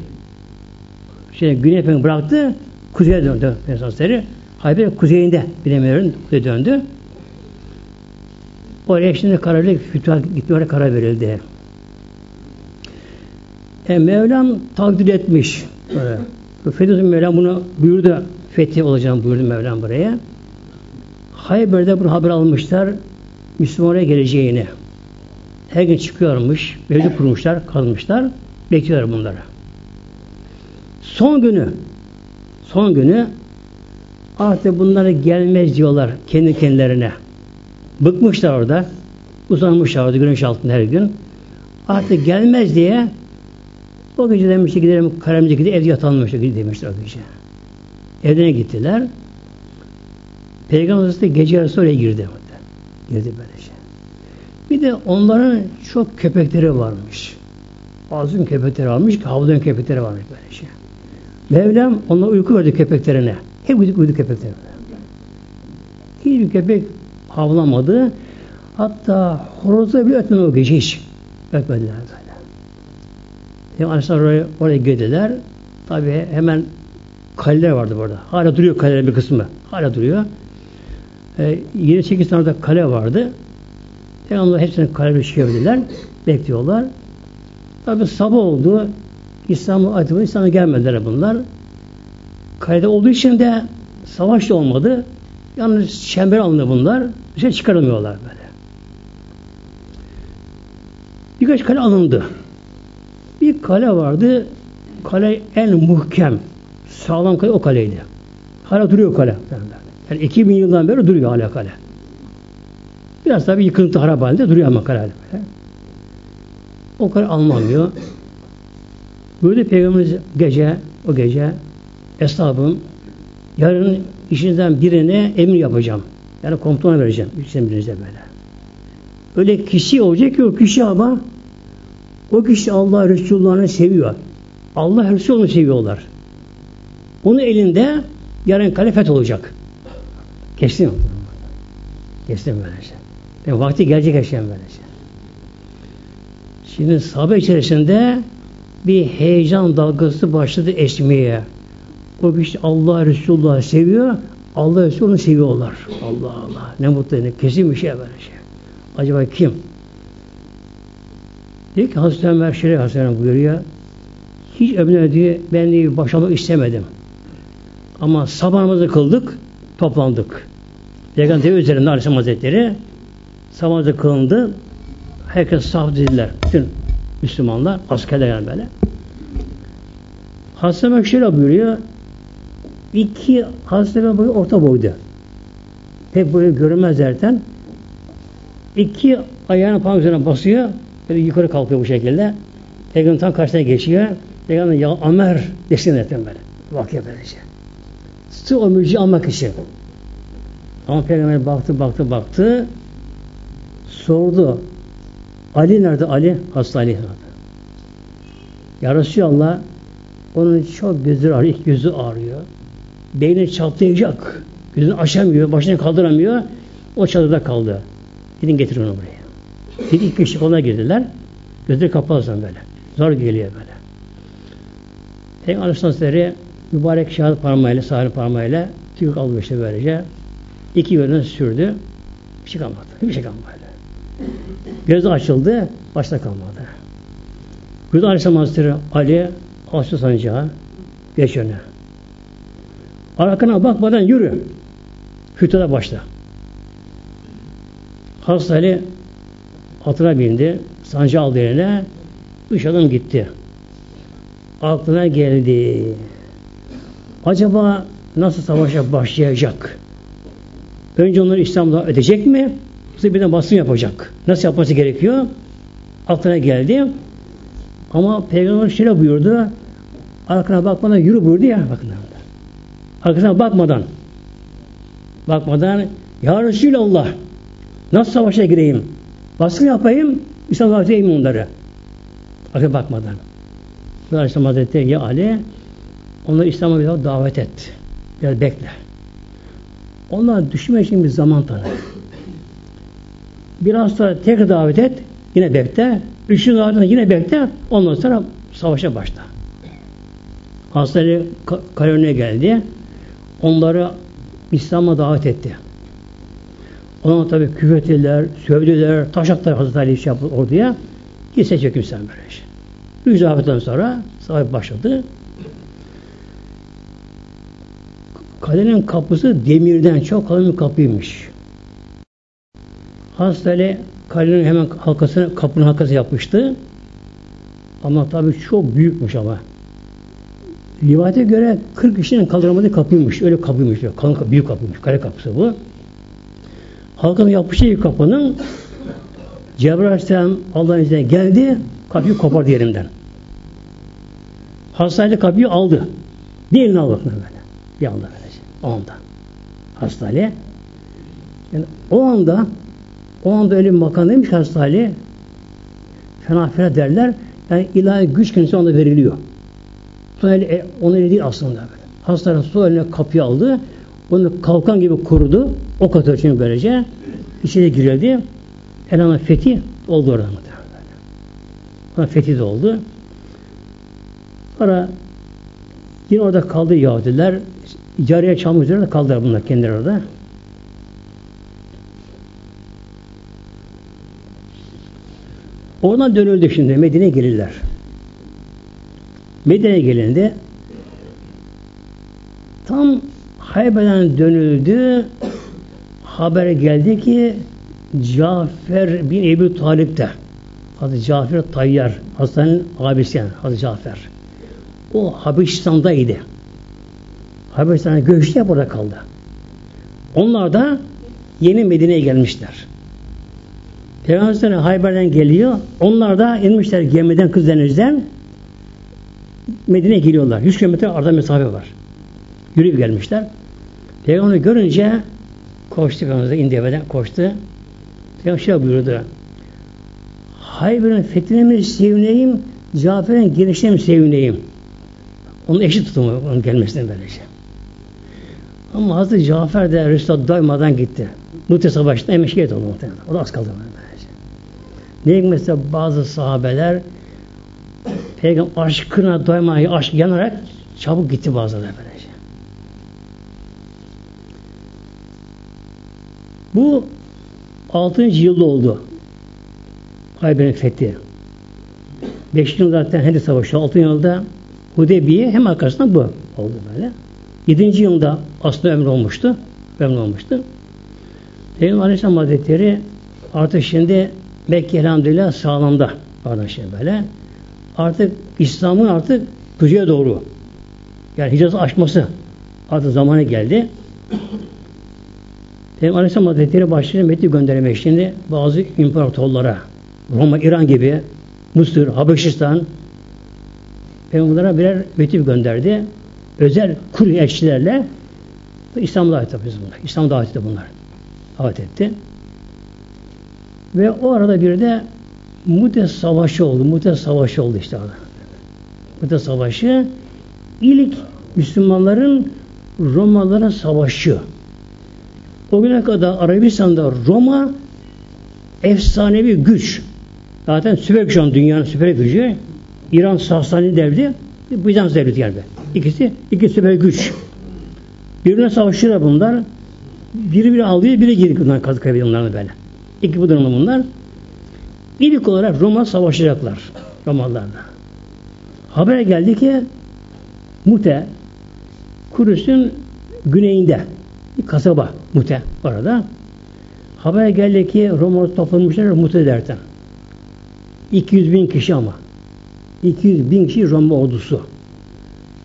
S1: Şey, güney efendim bıraktı, kuzeye döndü Peygamber Hayber kuzeyinde bilemiyorum, kuzeye döndü. Oraya şimdi kararlı gitmeye karar verildi. E, Mevlam takdir etmiş. Fethullah Mevlam bunu buyurdu. Fethi olacağını buyurdu Mevlam buraya. Hayber'de bunu haber almışlar. Müslümanlara geleceğini. Her gün çıkıyormuş. Mevcut kurmuşlar, kalmışlar. Bekliyorlar bunları. Son günü son günü artık bunlara gelmez diyorlar kendi kendilerine. Bıkmışlar orada. Uzanmışlar orada güneş altında her gün. Artık gelmez diye o gece demişti gidelim Karamcı gidip evde yatalım demişler o gece. Evine gittiler. Peygamber Hazretleri gece yarısı oraya girdi. Girdi böylece. Bir de onların çok köpekleri varmış. Azim köpekleri varmış ki havlayan köpekleri varmış böylece. Mevlam onlara uyku verdi köpeklerine. Hep uyudu, uyudu köpeklerine. Hiçbir köpek havlamadı. Hatta horozda bile ötmedi o gece hiç. Ötmediler böyle. Yani Aleyhisselam oraya, oraya girdiler. Tabi hemen kaleler vardı burada. Hala duruyor kalelerin bir kısmı. Hala duruyor. E, 7-8 tane de kale vardı. Peygamber hepsini kaleye çıkabilirler. Bekliyorlar. Tabi sabah oldu. İslam'ı atımı İslam'a gelmediler bunlar. Kalede olduğu için de savaş da olmadı. Yalnız çember alındı bunlar. Dışarı çıkarılmıyorlar böyle. Birkaç kale alındı. Bir kale vardı. Kale en muhkem. Sağlam kale o kaleydi. Hala duruyor kale. Yani 2000 yıldan beri duruyor hala kale. Biraz tabi yıkıntı harap halinde duruyor ama kale. O kale alınamıyor. Böyle Peygamberimiz gece, o gece eshabım yarın işinizden birine emir yapacağım. Yani komutana vereceğim. İşinizden birinize böyle. Öyle kişi olacak o kişi ama o kişi Allah Resulullah'ını seviyor. Allah Resulü'nü seviyorlar. Onun elinde yarın kalifet olacak. Mi? Geçti mi böylece? Yani vakti gelecek eşyan böylece. Şimdi sahabe içerisinde bir heyecan dalgası başladı esmeye. O kişi Allah Resulullah seviyor, Allah Resulü'nü seviyorlar. Allah Allah. Ne mutlu ne kesin bir şey böyle şey. Acaba kim? Diyor ki Hazreti Ömer Şerif Hazretleri buyuruyor. Hiç ömrüne diye ben diye başlamak istemedim. Ama sabahımızı kıldık, toplandık. Peygamber üzerinde Aleyhisselam Hazretleri sabahımızı kılındı. Herkes saf dediler. Bütün Müslümanlar, askerler yani böyle. Hazreti Ömer şöyle buyuruyor. İki Hazreti Ömer boyu orta boydu. Pek boyu görünmez derken iki ayağını parmak üzerine basıyor böyle yukarı kalkıyor bu şekilde. Peygamber tam karşısına geçiyor. Peygamber ya Ömer desin zaten böyle. Vakıya böylece. Sı o mülci almak için. Ama Peygamber baktı baktı baktı sordu. Ali nerede? Ali? Hasta Ali? Ya Resulallah onun çok gözü ağrıyor, gözü ağrıyor. Beyni çatlayacak. Gözünü açamıyor, başını kaldıramıyor. O çadırda kaldı. Gidin getirin onu buraya. Dedi ilk kişi ona girdiler. Gözleri kapalı zaman böyle. Zor geliyor böyle. Peygamber Aleyhisselatü mübarek şahit parmağıyla, sahil parmağıyla tüyük aldı işte böylece. İki yönden sürdü. Bir şey kalmadı. Bir şey kalmadı. Gözü açıldı. Başta kalmadı. Burada Aleyhisselam Hazretleri Ali Aslı sancağı geç öne. Arkana bakmadan yürü. Hütada başla. Hazreti Ali atına bindi. Sancı aldı eline. Üç adım gitti. Aklına geldi. Acaba nasıl savaşa başlayacak? Önce onları İslam'da ödeyecek mi? Yoksa birden basın yapacak. Nasıl yapması gerekiyor? Aklına geldi. Ama Peygamber şöyle buyurdu. Arkana bakmadan yürü buyurdu ya. Bakın. Arkasına bakmadan bakmadan Ya Resulallah nasıl savaşa gireyim? Baskı yapayım İslam'a atayım onları. Arkaya bakmadan. Aleyhisselam Hazretleri ya Ali onları İslam'a bir daha davet et. Biraz bekle. Onlar düşme için bir zaman tanı. Biraz sonra tekrar davet et. Yine bekle. Üçüncü davet yine bekle. Ondan sonra Savaşa başla. Hazreti Kalorine geldi. Onları İslam'a davet etti. Ona tabi küfrettiler, sövdüler, taş attılar Hazreti Ali şey yaptı orduya. Gitse çekim sen böyle şey. Üç davetten sonra savaş başladı. Kalenin kapısı demirden çok kalın bir kapıymış. Hazreti Ali kalenin hemen halkasını, kapının halkası yapmıştı. Ama tabi çok büyükmüş ama. Rivayete göre 40 kişinin kaldıramadığı kapıymış. Öyle kapıymış. Kalın, büyük kapıymış. Kale kapısı bu. Halkın yapıştığı kapının Cebrail Aleyhisselam Allah'ın izniyle geldi. Kapıyı kopardı yerimden. Hastane kapıyı aldı. Diğerini aldı böyle. Bir anda böylece. O anda. Hastane. Yani o anda o anda öyle bir makam demiş hastane fena fena derler. Yani ilahi güç kendisi anda veriliyor. Su eli, eli değil aslında böyle. Hastane su eline kapıyı aldı. Onu kalkan gibi kurudu. O kadar için böylece içine girildi. Elhamdülillah fethi oldu orada muhtemelen. fethi de oldu. Sonra yine orada kaldı Yahudiler. Cariye çalmak üzere kaldılar bunlar kendileri orada. Oradan dönüldü şimdi. Medine'ye gelirler. Medine'ye gelindi. Tam Hayber'den dönüldü. Haber geldi ki Cafer bin Ebu Talip de Hazreti Cafer Tayyar Hasan'ın abisi yani Hazreti Cafer. O Habeşistan'daydı. Habeşistan'a göçtü ya burada kaldı. Onlar da yeni Medine'ye gelmişler. Peygamber Hayber'den geliyor. Onlar da inmişler gemiden Kızdeniz'den Medine'ye geliyorlar. 100 kilometre arada mesafe var. Yürüyüp gelmişler. Peygamber görünce koştu Peygamber indi evden koştu. Peygamber şey buyurdu. Hayber'in fethine mi sevineyim, Cafer'in gelişine mi sevineyim? Onun eşi tutumu onun gelmesine böylece. Ama Hazreti Cafer de Resulullah doymadan gitti. Mutlu Savaşı'nda hemen şehit oldu muhtemelen. O da az kaldı. Böylece. Ne mesela bazı sahabeler Peygamber aşkına doymaya aşk yanarak çabuk gitti bazıları böylece. Bu 6. yılda oldu. Hayber'in fethi. 5. yılda zaten Hendek Savaşı, 6. yılda Hudeybiye hem arkasında bu oldu böyle. 7. yılda aslında ömrü olmuştu. Ömrü olmuştu. Peygamber Aleyhisselam Hazretleri artık şimdi Mekke elhamdülillah sağlamda. Pardon böyle. Artık İslam'ın artık kuzeye doğru yani Hicaz'ı aşması artık zamanı geldi. Peygamber Aleyhisselam Hazretleri başlıyor mektup göndermek şimdi bazı imparatorlara Roma, İran gibi Mısır, Habeşistan Peygamberlere birer mektup gönderdi. Özel kur elçilerle İslam davet yapıyoruz bunlar. İslam davet etti bunlar. Davet etti. Ve o arada bir de Mute Savaşı oldu. Mute Savaşı oldu işte. Mute Savaşı ilk Müslümanların Romalıların savaşı. O güne kadar Arabistan'da Roma efsanevi güç. Zaten süper güç an dünyanın süper gücü. İran Sasani devleti, Bizans devleti geldi. İkisi, iki süper güç. Birbirine savaşıyorlar bunlar. Biri biri alıyor, biri geri bunlar kazık kaybediyor böyle. İki bu durumda bunlar. İlk olarak Roma savaşacaklar. Romalılarla. Haber geldi ki Mute Kudüs'ün güneyinde kasaba Mute orada. Haber geldi ki Roma toplanmışlar Mute derken. 200 bin kişi ama. 200 bin kişi Roma ordusu.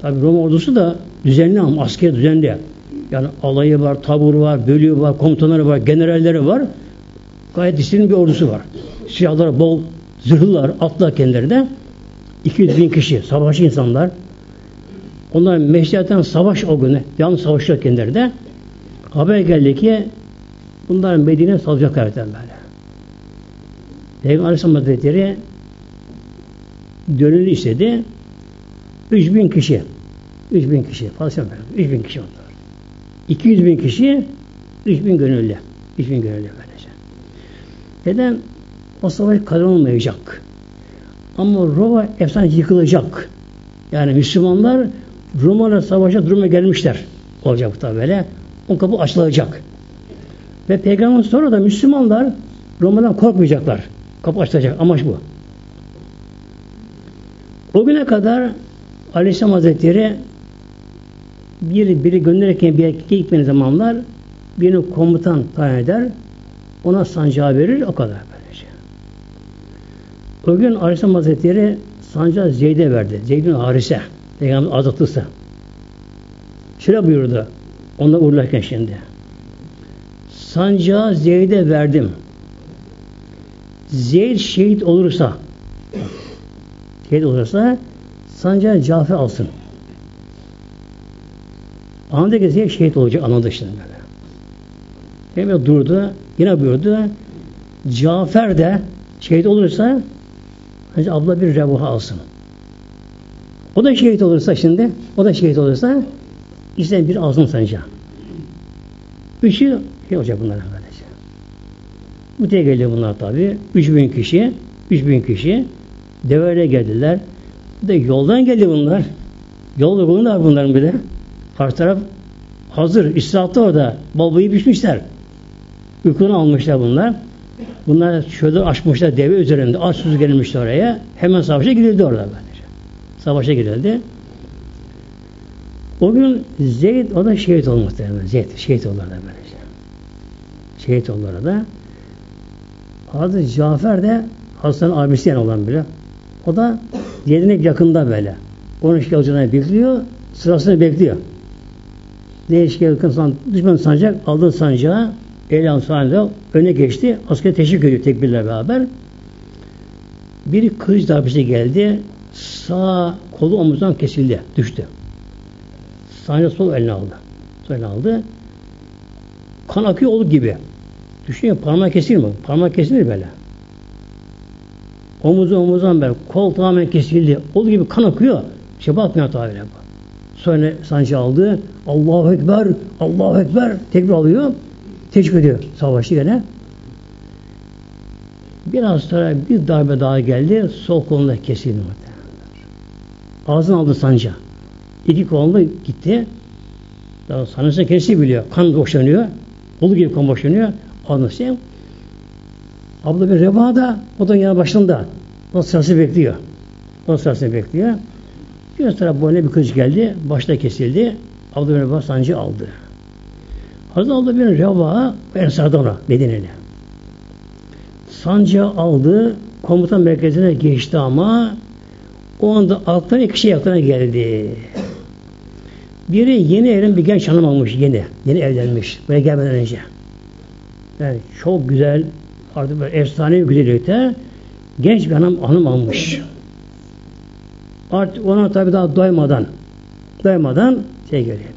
S1: Tabi Roma ordusu da düzenli ama asker düzenli. Yani alayı var, tabur var, bölüğü var, komutanları var, generalleri var. Gayet disiplin bir ordusu var. Siyahlar bol, zırhlılar, atlar kendileri de. 200 bin kişi, savaşçı insanlar. Onlar meşriyetten savaş o günü. Yalnız savaşıyor kendileri de. Haber geldi ki bunlar Medine salacak zaten böyle. Peygamber Aleyhisselam Hazretleri dönülü istedi. 3 bin kişi. 3 bin kişi. Fazla 3 bin kişi onlar. 200 bin kişi 3 bin gönüllü. 3 bin gönüllü böylece. Neden? O savaş kazanılmayacak. Ama Roma efsane yıkılacak. Yani Müslümanlar Roma'la savaşa duruma gelmişler. Olacak bu böyle. O kapı açılacak. Ve Peygamber sonra da Müslümanlar Roma'dan korkmayacaklar. Kapı açılacak. Amaç bu. O güne kadar Aleyhisselam Hazretleri bir biri gönderirken bir erkeğe gitmediği zamanlar birini komutan tayin eder. Ona sancağı verir. O kadar böylece. O gün Aleyhisselam Hazretleri sancağı Zeyd'e verdi. Zeyd'in Harise. Peygamber azatlısı. Şöyle buyurdu. Onunla uğurlarken şimdi. Sancağı Zeyd'e verdim. Zeyd şehit olursa şehit olursa sancağı Cafer alsın. Anladı ki Zeyd şehit olacak anladı şimdi böyle. Peygamber durdu. Yine buyurdu. Cafer de şehit olursa Hacı abla bir revaha alsın. O da şehit olursa şimdi, o da şehit olursa işte bir alsın sence. Üçü şey olacak bunlar kardeşler. Müteye geliyor bunlar tabi. Üç bin kişi, üç bin kişi deveyle geldiler. Bir de yoldan geldi bunlar. Yol yorgunlar bunların bir de. Karşı taraf hazır. İstirahatta orada. Babayı pişmişler. Uykunu almışlar bunlar. Bunlar şöyle açmışlar deve üzerinde. Aç sus gelmişti oraya. Hemen savaşa girildi orada böylece. Savaşa girildi. O gün Zeyd o da şehit olmuştu. Yani. Zeyd şehit oldu orada böylece. Şehit oldu orada. Hazreti Cafer de Hasan'ın abisi yani olan bile. O da Zeyd'in yakında böyle. Onun işgal olacağını bekliyor. Sırasını bekliyor. Ne işgal yakın düşman sancak aldığı sancağı Elan sahnede öne geçti. Asker teşvik ediyor tekbirle beraber. Bir kılıç darbesi geldi. Sağ kolu omuzdan kesildi. Düştü. Sahne sol eline aldı. Sol eline aldı. Kan akıyor olur gibi. Düşünüyor parmağı kesilir mi? Parmağı kesilir böyle. Omuzu omuzdan böyle. Kol tamamen kesildi. Olduğu gibi kan akıyor. İşte bakmıyor tabi bu. Sonra sancı aldı. Allahu Ekber, Allahu Ekber tekbir alıyor. Tecrübe ediyor savaşı gene. Biraz sonra bir darbe daha geldi. Sol kolunda kesildi. Ağzını aldı sanca. İki kolunda gitti. Daha sanırsa kendisi biliyor. Kan boşanıyor. Kolu gibi kan boşanıyor. Anlasın. Abla bir revada o da yanı başında. O sırası bekliyor. O sırası bekliyor. Bir sonra boyuna bir kılıç geldi. Başta kesildi. Abla bir revada sancı aldı. Hazreti Abdullah bin Reva Ensar'dan ona Medine'li. Sancağı aldı, komutan merkezine geçti ama o anda aklına iki şey aklına geldi. Biri yeni evlen bir genç hanım almış yeni. Yeni evlenmiş. Buraya gelmeden önce. Yani çok güzel artık böyle efsane bir güzellikte genç bir hanım, hanım almış. Artık ona tabi daha doymadan doymadan şey geliyor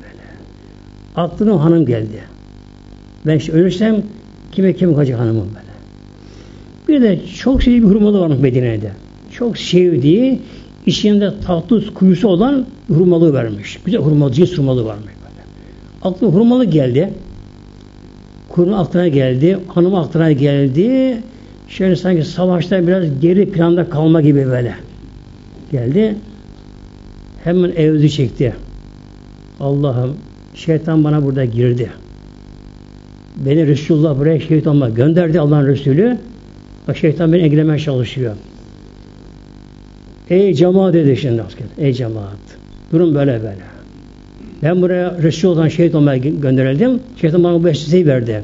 S1: aklına hanım geldi. Ben işte ölürsem kime kim kalacak hanımım böyle. Bir de çok sevdiği bir hurmalı varmış Medine'de. Çok sevdiği içinde tatlı kuyusu olan hurmalı vermiş. Güzel hurmalı, cins hurmalı varmış böyle. Aklına hurmalı geldi. Kurun aklına geldi. Hanım aklına geldi. Şöyle sanki savaşta biraz geri planda kalma gibi böyle. Geldi. Hemen evzi çekti. Allah'ım Şeytan bana burada girdi. Beni Resulullah buraya şehit gönderdi Allah'ın Resulü. Bak şeytan beni engellemeye çalışıyor. Ey cemaat dedi şimdi asker. Ey cemaat. Durum böyle böyle. Ben buraya Resulullah'ın şehit olmaya gönderildim. Şeytan bana bu vesveseyi verdi.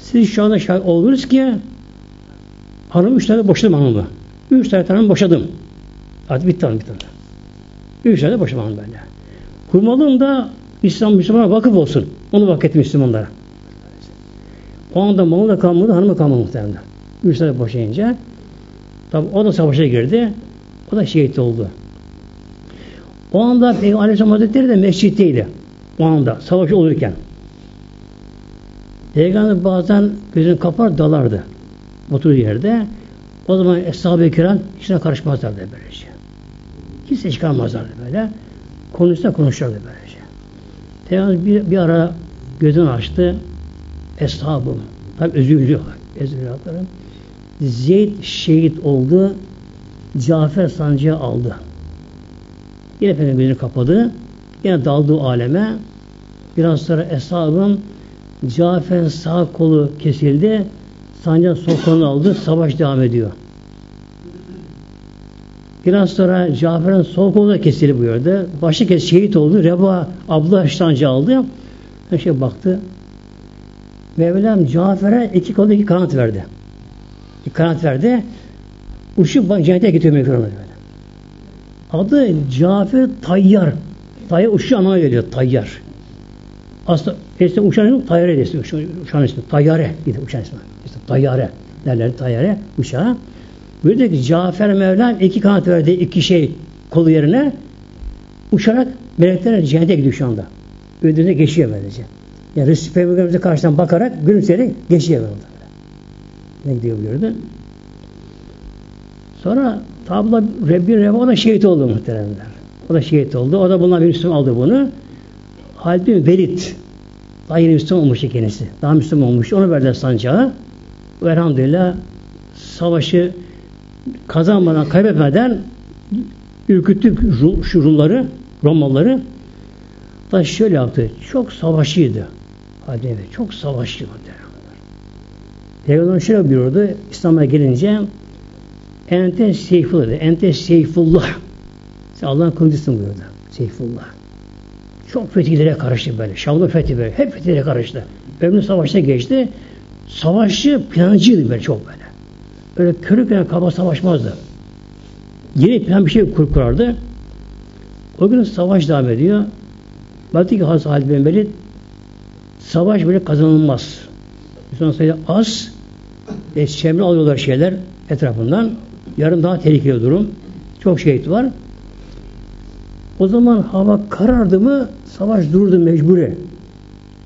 S1: Siz şu anda şahit oldunuz ki hanım üç tane boşadım hanımı. Üç tane hanım boşadım. Artık bitti hanım bitti. Üç tane boşadım hanım böyle. Kurmalığım da İslam Müslümana vakıf olsun. Onu vakit Müslümanlara. O anda malı da kalmadı, hanımı kalmadı muhtemelen. Üç tane boşayınca. Tabi o da savaşa girdi. O da şehit oldu. O anda Peygamber Aleyhisselam Hazretleri de mescitteydi. O anda savaş olurken. Peygamber bazen gözünü kapar dalardı. Oturduğu yerde. O zaman Eshab-ı Kiram içine karışmazlardı böylece. Kimse çıkarmazlardı böyle. Konuşsa konuşurdu böyle. Peygamber bir, bir ara gözünü açtı. Eshabım. Tabi üzülüyor. Üzülüyorlar. Zeyd şehit oldu. Cafer sancağı aldı. Yine Efendimiz gözünü kapadı. Yine daldı aleme. Biraz sonra eshabın Cafer'in sağ kolu kesildi. Sancak sol kolunu aldı. Savaş devam ediyor. Biraz sonra Cafer'in sol kolu da kesildi buyurdu. Başı kes şehit oldu. Reba abla sancı aldı. Her şey baktı. Mevlam Cafer'e iki kolu iki kanat verdi. İki kanat verdi. Uçup cennete gidiyor Mevlam. Adı Cafer Tayyar. Tayyar uçuşu anlamına geliyor. Tayyar. Aslında eskiden uçan ismi Tayyare desin. Uçan ismi. Tayyare. Bir uçan ismi. İşte tayyare derler. Tayyare uçağa. Böyle ki Cafer Mevlam iki kanat verdi. iki şey kolu yerine uçarak melekler cennete gidiyor şu anda. Ödülüne geçiyor böylece. Yani Resul Peygamberimize karşıdan bakarak gülümseyerek geçiyor böyle. Ne gidiyor buyurdu. Sonra tabla Rebbi Reba o da şehit oldu muhteremler. O da şehit oldu. O da bundan bir Müslüman aldı bunu. Halid bin Velid daha yeni Müslüman olmuştu kendisi. Daha Müslüman olmuştu. Onu verdiler sancağı. Elhamdülillah savaşı kazanmadan, kaybetmeden ürküttük şu Rumları, Romalıları. Da şöyle yaptı. Çok savaşçıydı. Evet, çok savaşçı Peygamber şöyle buyurdu. İslam'a gelince ente seyfullah. Ente seyfullah. Sen Allah'ın kılıcısın buyurdu. Seyfullah. Çok fethihlere karıştı böyle. Şamlı fethi böyle. Hep fethihlere karıştı. Ömrü savaşta geçti. Savaşçı plancıydı böyle çok böyle. Öyle körü körü kaba savaşmazdı. Yeni plan bir şey kur kurardı. O gün savaş devam ediyor. Baktı ki Hazreti Halid bin Velid savaş böyle kazanılmaz. Sonra sayıda az e, çemre alıyorlar şeyler etrafından. Yarın daha tehlikeli durum. Çok şehit var. O zaman hava karardı mı savaş durdu mecburi.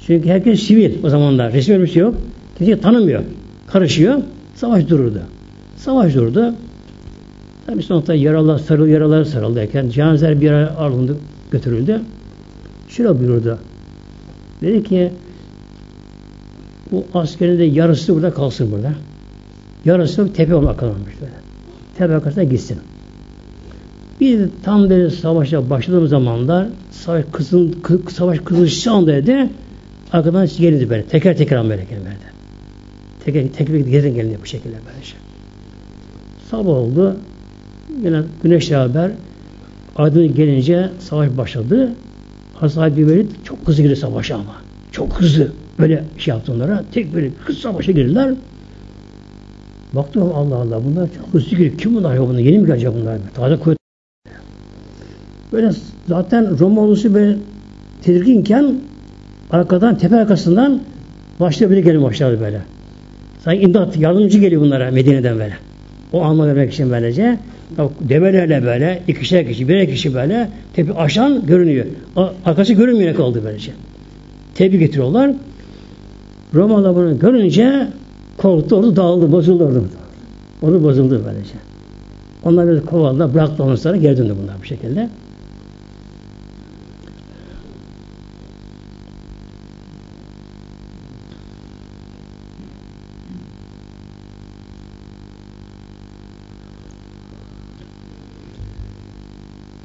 S1: Çünkü herkes sivil o zamanlar. Resmi bir şey yok. Kimse tanımıyor. Karışıyor. Savaş dururdu. Savaş durdu. Tabi sonuçta yaralar sarıl, yaralar sarıldıyken cenazeler bir ara alındı, götürüldü. Şöyle buyurdu. Dedi ki bu askerin de yarısı burada kalsın burada. Yarısı tepe olmak kalmış böyle. Tepe arkasına gitsin. Bir tam dedi savaşa başladığım zamanlar savaş kızın savaş kızıştığı anda dedi arkadan geldi böyle. Teker teker böyle gelmedi. Teker teker gezin geldi bu şekilde böyle şey. Sabah oldu. Yine güneşle haber aydın gelince savaş başladı. Hazreti bir Velid çok hızlı girdi savaşa ama. Çok hızlı. Böyle şey yaptı onlara. Tek böyle hızlı savaşa girdiler. Baktım Allah Allah bunlar çok hızlı giriyor. Kim bunlar ya bunlar? Yeni mi gelecek bunlar? Taze kuvvet. Böyle zaten Roma ordusu böyle tedirginken arkadan, tepe arkasından başlıyor biri geliyor başladı böyle. Sanki imdat, yardımcı geliyor bunlara Medine'den böyle. O anla vermek için böylece. Develerle böyle, ikişer kişi, birer kişi böyle tepe aşan görünüyor. Arkası görünmüyor kaldı böylece. Tebrik getiriyorlar. Romalılar bunu görünce korktu, orada dağıldı, bozuldu orada. Onu bozuldu böylece. Onlar böyle kovaladılar, bıraktı ondan sonra geri döndü bunlar bu şekilde.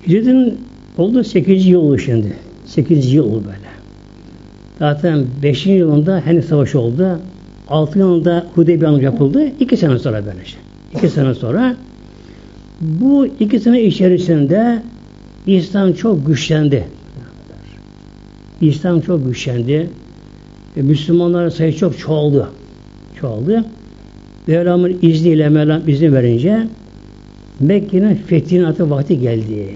S1: Hicretin oldu 8. yıl oldu şimdi. 8. yıl oldu böyle. Zaten 5. yılında Henüz Savaşı oldu. 6 yılında Hudeybiye Anı yapıldı. 2 sene sonra böylece. 2 sene sonra bu iki sene içerisinde İslam çok güçlendi. İslam çok güçlendi. E, Müslümanların sayısı çok çoğaldı. Çoğaldı. Mevlam'ın izniyle Mevlam izin verince Mekke'nin fethinin artık vakti geldi.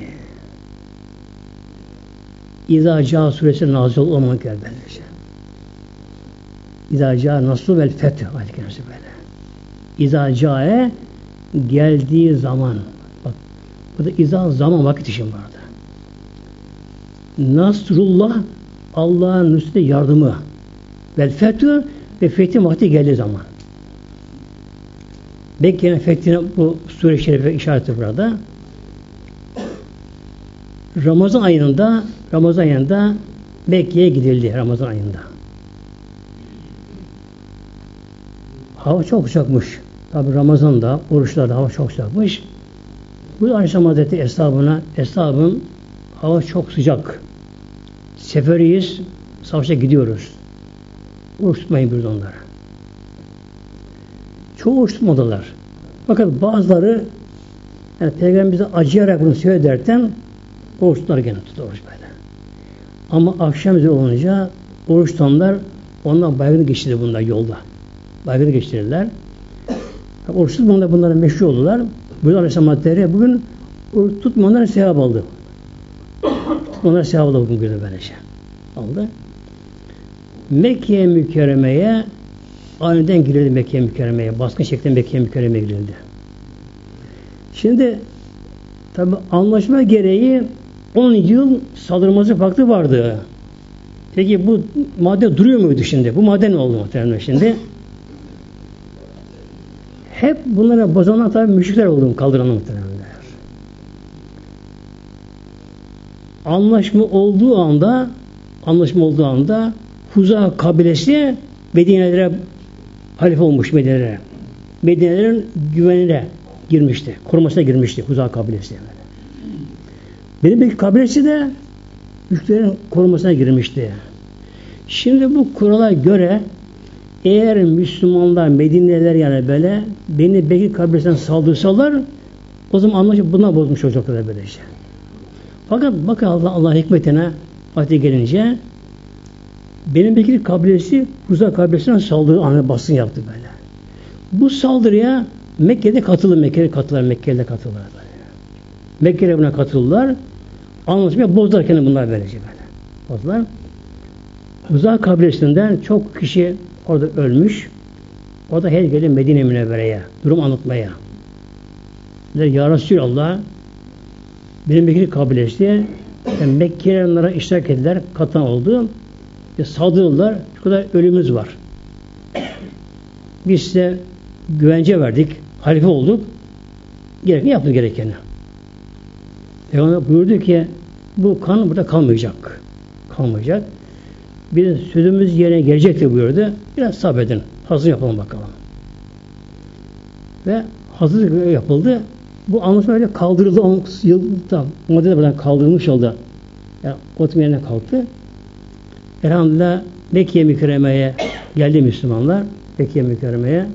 S1: İzâ Câ suresi nazil olmak geldi İzâ Câ nasıl vel ayet kerimesi böyle. İzâ Câ'e geldiği zaman bak bu da izâ zaman vakit için vardı. Nasrullah Allah'ın üstünde yardımı vel fethü ve fethin vakti geldiği zaman. Mekke'nin fethine bu sure-i şerife işareti burada. Ramazan ayında Ramazan ayında Mekke'ye gidildi Ramazan ayında. Hava çok sıcakmış. Tabi Ramazan'da, oruçlarda hava çok sıcakmış. Bu Aleyhisselam Hazreti hesabına, hesabım hava çok sıcak. Seferiyiz, savaşa gidiyoruz. Oruç tutmayın bir onlara. Çoğu oruç tutmadılar. Fakat bazıları yani Peygamber bize acıyarak bunu söylerken oruç tutar gene tutar oruç böyle. Ama akşam üzeri olunca oruç tutanlar ondan baygını geçirdi bunlar yolda. Baygını geçirirler. Oruç tutmayanlar bunlara meşhur oldular. Böyle Aleyhisselam Hazretleri bugün oruç tutmayanlar sevap aldı. Tutmayanlar sevap aldı bugün günü böylece. Aldı. Mekke'ye mükerremeye aniden girildi Mekke'ye mükerremeye. Baskın şeklinde Mekke'ye mükerremeye girildi. Şimdi tabi anlaşma gereği 10 yıl saldırması farklı vardı. Peki bu madde duruyor muydu şimdi? Bu madde ne oldu muhtemelen şimdi? Hep bunlara bozanlar tabi müşrikler oldu kaldıranlar muhtemelen. Anlaşma olduğu anda anlaşma olduğu anda Huza kabilesi Medine'lere halife olmuş Medine'lere. Medine'lerin güvenine girmişti. Korumasına girmişti Huza kabilesi. Benim bir kabilesi de müşriklerin korumasına girmişti. Şimdi bu kurala göre eğer Müslümanlar, Medine'ler yani böyle beni Bekir kabilesinden saldırsalar o zaman anlaşıp buna bozmuş olacaklar böylece. Fakat bakın Allah, Allah hikmetine ayete gelince benim Bekir kabilesi Huza kabilesinden saldırı anı basın yaptı böyle. Bu saldırıya Mekke'de katılır, Mekke'de katılır, Mekke'de katılır. Mekke'de buna katılırlar. Anlaşmaya bozdular kendini bunlar böylece böyle. Bozdular. Huza kabilesinden çok kişi orada ölmüş. O da her geldi Medine Münevvere'ye durum anlatmaya. Dediler, ya Resulallah benim Bekir kabilesi yani Mekke'ye onlara iştirak ettiler. Katan oldu. E, saldırdılar. Şu kadar ölümümüz var. Biz size güvence verdik. Halife olduk. Gerekeni yaptık gerekeni. Peygamber buyurdu ki bu kan burada kalmayacak. Kalmayacak. Bir sözümüz yerine gelecektir buyurdu. Biraz sabredin. Hazır yapalım bakalım. Ve hazır yapıldı. Bu anlaşma öyle kaldırıldı. 10 yılda madde buradan kaldırılmış oldu. Yani oturma yerine kalktı. Elhamdülillah Mekke'ye mükerremeye geldi Müslümanlar. Mekke'ye mükerremeye.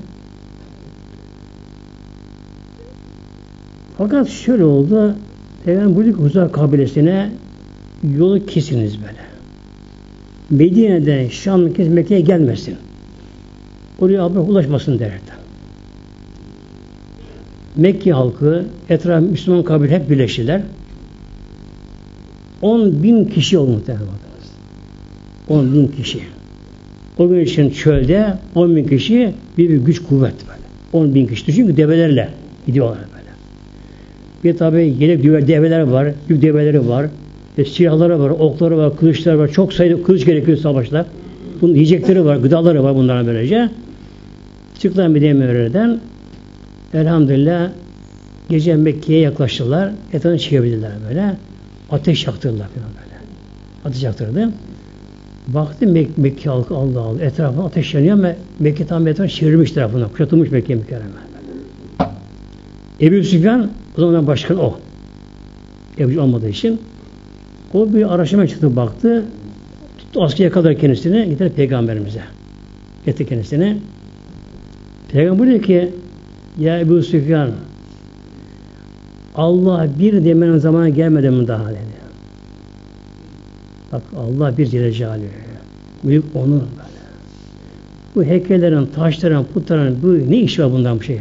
S1: Fakat şöyle oldu. Peygamber buyurdu ki Huzar kabilesine yolu kesiniz böyle. Medine'den Şam kes Mekke'ye gelmesin. Oraya abi ulaşmasın derdi. Mekke halkı, etraf Müslüman kabile hep birleştiler. 10 bin kişi oldu muhtemelen. 10 bin kişi. O gün için çölde 10 bin kişi bir, bir güç kuvvet böyle. 10 bin kişi. Çünkü develerle gidiyorlar böyle. Bir tabi yedek develer var, yük develeri var, e, silahları var, okları var, kılıçları var. Çok sayıda kılıç gerekiyor savaşta. Bunun yiyecekleri var, gıdaları var bunların böylece. Çıktılar Medine Mevre'den. Elhamdülillah gece Mekke'ye yaklaştılar. Etrafını çekebildiler böyle. Ateş yaktırdılar böyle. Ateş yaktırdı. Baktı Mek Mekke halkı Allah Allah. Etrafına ateş yanıyor ama Mekke tam etrafına çevirmiş tarafına. Kuşatılmış Mekke mükerreme. Ebu Süfyan o zaman başkan o. Ebu olmadığı için o bir araştırma çıktı baktı. Tuttu askıya kadar kendisini getirdi peygamberimize. Getirdi kendisini. Peygamber diyor ki ya Ebu Süfyan Allah bir demenin zamanı gelmedi mi daha dedi. Bak Allah bir Celle Celaluhu. Büyük onun böyle. Bu heykellerin, taşların, putların bu ne iş var bundan bu şey.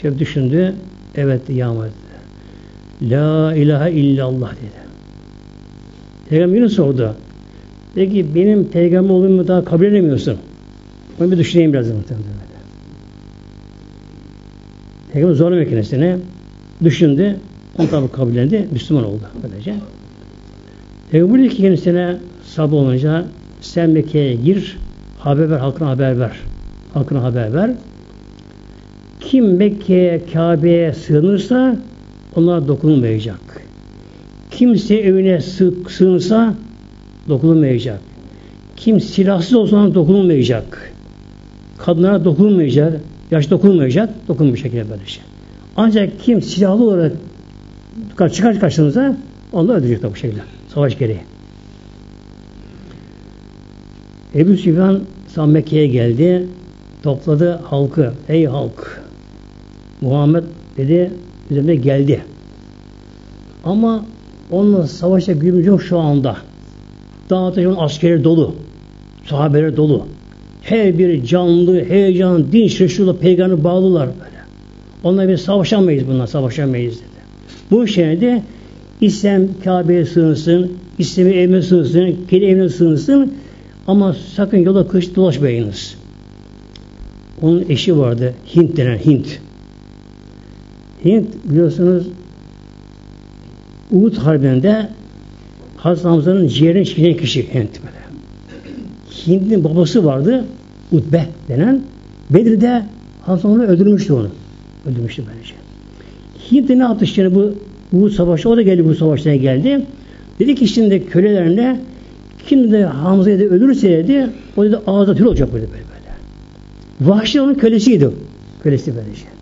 S1: Şey düşündü. Evet yağmadı. La ilahe illallah dedi. Peygamber yine sordu. Peki benim peygamber olduğumu daha kabul edemiyorsun. Onu bir düşüneyim biraz muhtemelen. Peygamber zorlamıyor kendisine. Düşündü. Onu tabi kabul edildi. Müslüman oldu. Böylece. Peygamber dedi ki kendisine sabah olunca sen Mekke'ye gir, haber ver, halkına haber ver. Halkına haber ver. Kim Mekke'ye, Kabe'ye sığınırsa ona dokunulmayacak. Kimse evine sığınırsa dokunulmayacak. Kim silahsız olsa ona dokunulmayacak. Kadınlara dokunulmayacak. Yaş dokunulmayacak. Dokunmayacak şekilde böyle şey. Ancak kim silahlı olarak çıkar karşınıza onu öldürecek bu şekilde. Savaş gereği. Ebu Süfyan Mekke'ye geldi. Topladı halkı. Ey halk! Muhammed dedi üzerine geldi. Ama onunla savaşa gücümüz yok şu anda. Dağıtıcının askeri dolu. Sahabeler dolu. Her bir canlı, heyecan, dinç, reşullah, peygamberi bağlılar böyle. Onunla biz savaşamayız bunlar, savaşamayız dedi. Bu şeyde İslam Kabe'ye sığınsın, İslam'ı evine sığınsın, kendi evine sığınsın ama sakın yola kış dolaşmayınız. Onun eşi vardı, Hint denen Hint. Hint biliyorsunuz Uhud Harbi'nde Hazreti Hamza'nın ciğerini çiğneyen kişi Hint böyle. Hint'in babası vardı, Utbe denen. Bedir'de Hazreti Hamza öldürmüştü onu. Öldürmüştü böylece. Hint ne yaptı şimdi bu bu savaşta? O da geldi bu savaşta geldi. Dedi ki şimdi kölelerine kim de Hamza'yı da ölürse dedi o dedi ağızda tül olacak böyle böyle. böyle. Vahşi onun kölesiydi. Kölesi böylece.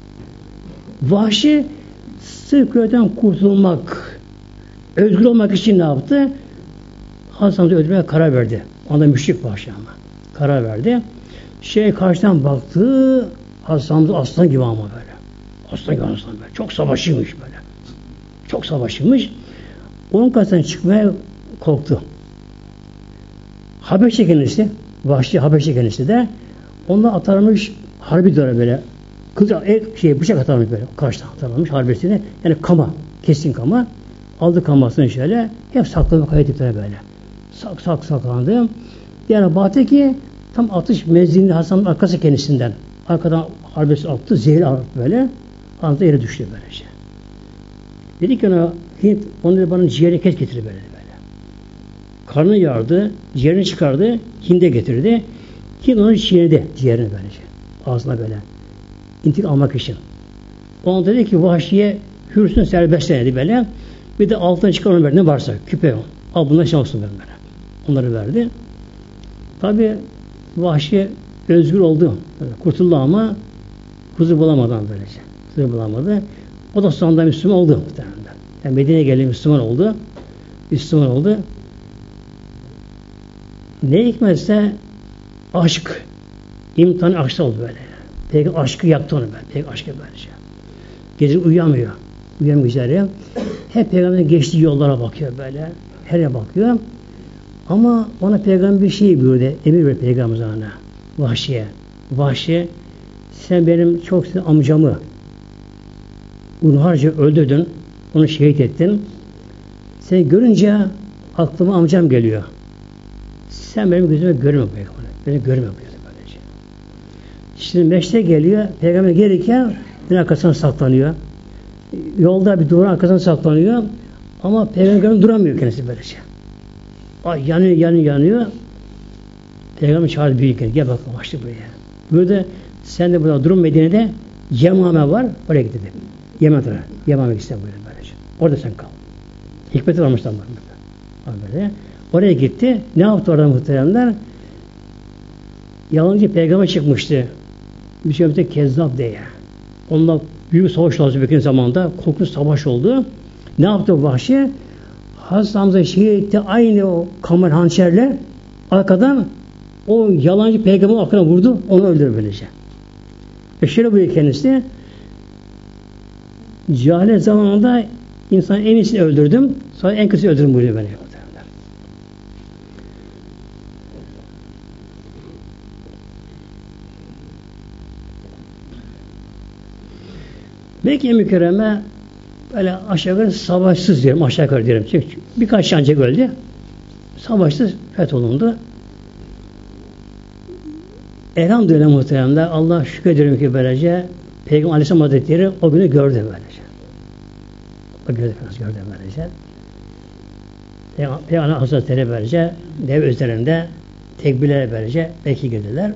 S1: Vahşi köleden kurtulmak, özgür olmak için ne yaptı? Hamza'yı öldürmeye karar verdi. Onda müşrik vahşi ama. Karar verdi. Şey karşıdan baktı Hamza aslan gibi ama böyle. Aslan gibi aslan böyle. Çok savaşıymış böyle. Çok savaşıymış. Onun karşısından çıkmaya korktu. Habeşe kendisi, vahşi Habeşe kendisi de ondan atarmış harbi dönem böyle. Kız el, şey, bıçak atarmış böyle. Karşıdan atarmış harbesini. Yani kama, kesin kama. Aldı kamasını şöyle. Hep sakladı kayıt böyle. Sak sak saklandı. Yani baktı ki tam atış mezzinli Hasan'ın arkası kendisinden. Arkadan harbesi attı. Zehir attı böyle. Anında yere düştü böylece. Dedi ki ona Hint onu da bana ciğeri kes getir böyle böyle. Karnı yardı, ciğerini çıkardı, Hind'e getirdi. Hind onu çiğnedi ciğerini böylece. Ağzına böyle. İntik almak için. Ona dedi ki vahşiye hürsün serbest dedi böyle. Bir de altına çıkar verdi ne varsa küpe al bundan şey olsun böyle. Onları verdi. Tabi vahşi özgür oldu. Kurtuldu ama huzur bulamadan böylece. Huzur bulamadı. O da sonunda Müslüman oldu muhtemelen. Yani Medine'ye geldi Müslüman oldu. Müslüman oldu. Ne hikmetse aşk imtihan aşkı oldu böyle. Peki aşkı yaptı onu böyle. Peki aşkı böylece. Gece uyuyamıyor. Uyuyamıyor üzere. Hep peygamberin geçtiği yollara bakıyor böyle. Her yere bakıyor. Ama ona peygamber bir şey buyurdu. Emir ver peygamber ona. Vahşiye. Vahşi sen benim çok amcamı unharca öldürdün. Onu şehit ettin. Seni görünce aklıma amcam geliyor. Sen benim gözüme görme peygamber. Beni görme böylece. Şimdi meşte geliyor. Peygamber gelirken bir arkasına saklanıyor. Yolda bir duvarın arkasına saklanıyor. Ama peygamber duramıyor kendisi böylece. Ay yanıyor, yanıyor, yanıyor. Peygamber çağırdı büyükken. Gel bakalım açtı buraya. Burada sen de burada durum Medine'de Yemame var. Oraya git dedi. Yemen tarafı. Yemame gitsen buyurun böylece. Orada sen kal. Hikmeti varmış adamlar böyle. Oraya gitti. Ne yaptı orada muhteremler? Yalancı peygamber çıkmıştı. Müslümanlıkta kezzap diye. Onunla büyük savaş oldu bir zamanda. Korkunç savaş oldu. Ne yaptı vahşi? Hazreti Hamza şehit etti. Aynı o kamer hançerle arkadan o yalancı peygamber aklına vurdu. Onu öldürdü böylece. Ve şöyle buyuruyor kendisi Cehalet zamanında insan en iyisini öldürdüm. Sonra en kötüsü öldürdüm buyuruyor böyle. Belki mükerreme böyle aşağı savaşsız diyelim, aşağı yukarı diyelim. Çünkü birkaç ancak öldü. Savaşsız fetholundu. Elhamdülillah muhteremler Allah şükrediyorum ki böylece Peygamber Aleyhisselam Hazretleri o günü gördü böylece. O gördü, gördü böylece. Peygamber Hazretleri böylece dev üzerinde tekbirlere böylece belki girdiler.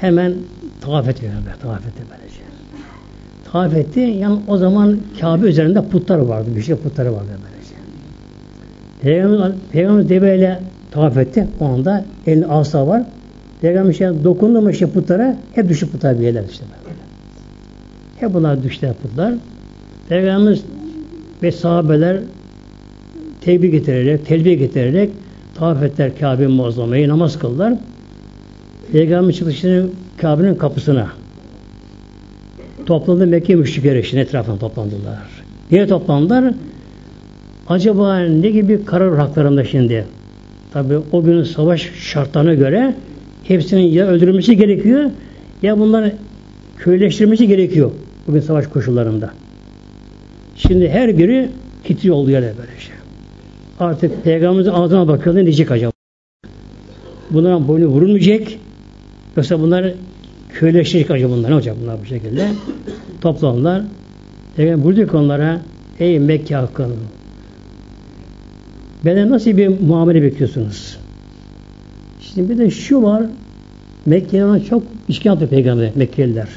S1: Hemen tavaf ediyor. Tavaf etti böylece. Tavaf etti. Yani o zaman Kabe üzerinde putlar vardı. Şey putları vardı böylece. Peygamber, Peygamber deveyle tavaf etti. O anda elinde asa var. Peygamber şey dokundu mu işte putlara hep düşüp putlar bir yerler işte. Böyle. Hep bunlar düşte yaptılar. Peygamberimiz ve sahabeler tebrik getirerek, telbiye getirerek tavaf ettiler Kabe-i Muazzama'yı, namaz kıldılar. Peygamber çıktı Kabe'nin kapısına. Toplandı Mekke müşrikleri için etrafına toplandılar. Niye toplandılar? Acaba ne gibi karar haklarında şimdi? Tabi o günün savaş şartlarına göre hepsinin ya öldürülmesi gerekiyor ya bunların köyleştirilmesi gerekiyor bugün savaş koşullarında. Şimdi her biri titriyor olduğu yerde böyle şey. Artık Peygamberimizin ağzına bakıyor ne diyecek acaba? Bunların boynu vurulmayacak yoksa bunlar köyleştirecek acaba bunlar ne olacak bunlar bu şekilde? Toplandılar. Peygamber buyurdu onlara ey Mekke halkı benden nasıl bir muamele bekliyorsunuz? Şimdi bir de şu var Mekke'ye çok işgal yaptı peygamber Mekkeliler.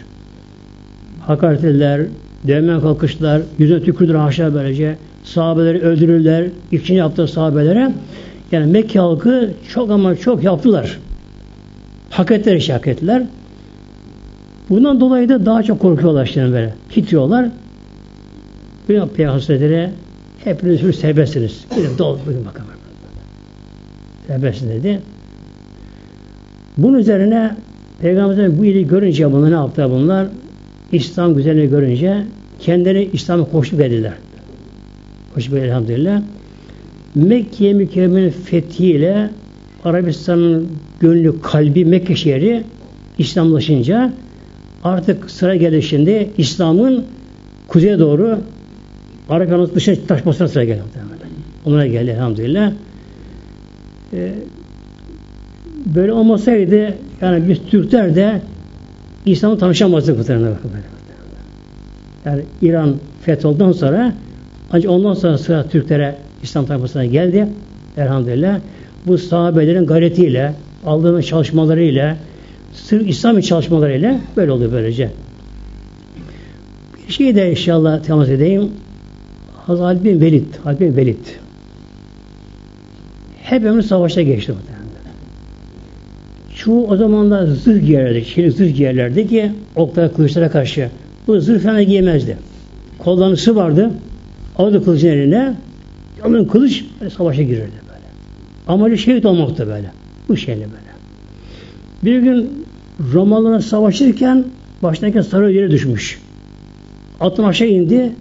S1: Hakaret ettiler, dövmen kalkıştılar, yüzüne tükürdüler haşa böylece. Sahabeleri öldürürler, işini yaptı sahabelere. Yani Mekke halkı çok ama çok yaptılar. Hak ettiler, iş hak ettiler. Bundan dolayı da daha çok korkuyorlar şimdi böyle. Titriyorlar. Bir Peygamber Hazretleri hepiniz hür serbestsiniz. Gidin dol bugün bakalım. Serbestsiniz dedi. Bunun üzerine Peygamber'in bu iyiliği görünce bunu ne yaptı bunlar? İslam güzelliğini görünce kendileri İslam'a koşup geldiler. Koşup elhamdülillah. Mekke mükerremenin fethiyle Arabistan'ın gönlü, kalbi Mekke şehri İslamlaşınca artık sıra gelişinde İslam'ın kuzeye doğru Arabistan'ın dışına taşmasına sıra geldi. Onlara geldi elhamdülillah. Ee, böyle olmasaydı yani biz Türkler de İslam'ı tanışamazdık muhtemelen. Yani İran fetholdan sonra ancak ondan sonra sıra Türklere İslam tanışmasına geldi. Elhamdülillah. Bu sahabelerin gayretiyle, aldığının çalışmalarıyla, sırf İslam çalışmalarıyla böyle oldu böylece. Bir şey de inşallah temas edeyim. Hazreti bin Velid, Hazreti bin Velid. Hep ömrü savaşta geçti muhtemelen. Çoğu o zaman da zırh giyerlerdi. Şimdi zırh giyerlerdi ki oklara, kılıçlara karşı. Bu zırh falan giyemezdi. Kollanısı vardı. Aldı kılıcın eline. Alın kılıç savaşa girirdi böyle. Amacı şehit olmaktı böyle. Bu şeyle böyle. Bir gün Romalılara savaşırken başındaki sarı yere düşmüş. Atın aşağı indi.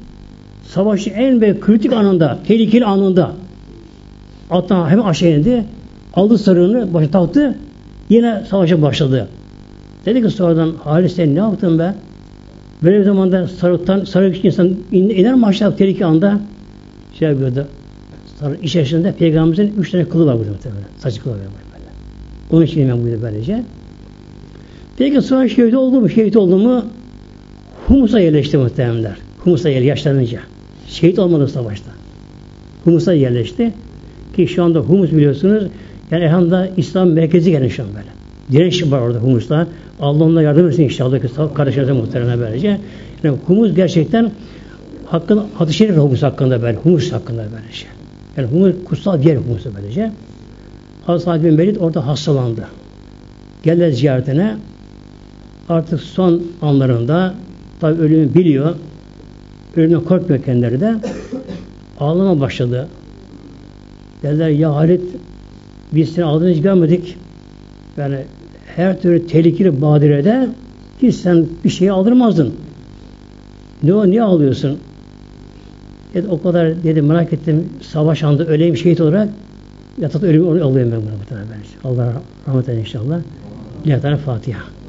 S1: Savaşın en ve kritik anında, tehlikeli anında attan hemen aşağı indi. Aldı sarığını, başına taktı. Yine savaşa başladı. Dedi ki sonradan Halis sen ne yaptın be? Böyle bir zamanda sarıktan, sarık insan iner mi aşağı tehlike anda? Şey yapıyordu. Sarık içerisinde peygamberimizin üç tane kılı var burada. Saçı kılı var böyle. Onun için imam buydu böylece. Peki sonra şehit oldu mu? Şehit oldu mu? Humus'a yerleşti muhtemelenler. Humus'a yerleşti yaşlanınca. Şehit olmadı savaşta. Humus'a yerleşti. Ki şu anda Humus biliyorsunuz yani elhamdülillah İslam merkezi gelin şu an böyle. Direnç var orada Humus'ta. Allah onlara yardım etsin inşallah. Kardeşlerimize muhtemelen böylece. Yani Humus gerçekten hakkın adı şerif Humus hakkında böyle. Humus hakkında böyle şey. Yani Humus kutsal bir yer Humus'ta böylece. Hazreti bin Velid orada hastalandı. Geldiler ziyaretine. Artık son anlarında tabi ölümü biliyor. Ölümden korkmuyor kendileri de. Ağlama başladı. Dediler ya Halit biz seni aldığını hiç görmedik. Yani her türlü tehlikeli badirede hiç sen bir şey aldırmazdın. Ne o, niye alıyorsun? Dedi, o kadar dedi merak ettim savaş anda öleyim şehit olarak yatakta ölümü alıyorum ben bunu. Allah rahmet eylesin inşallah. Lihatane Fatiha.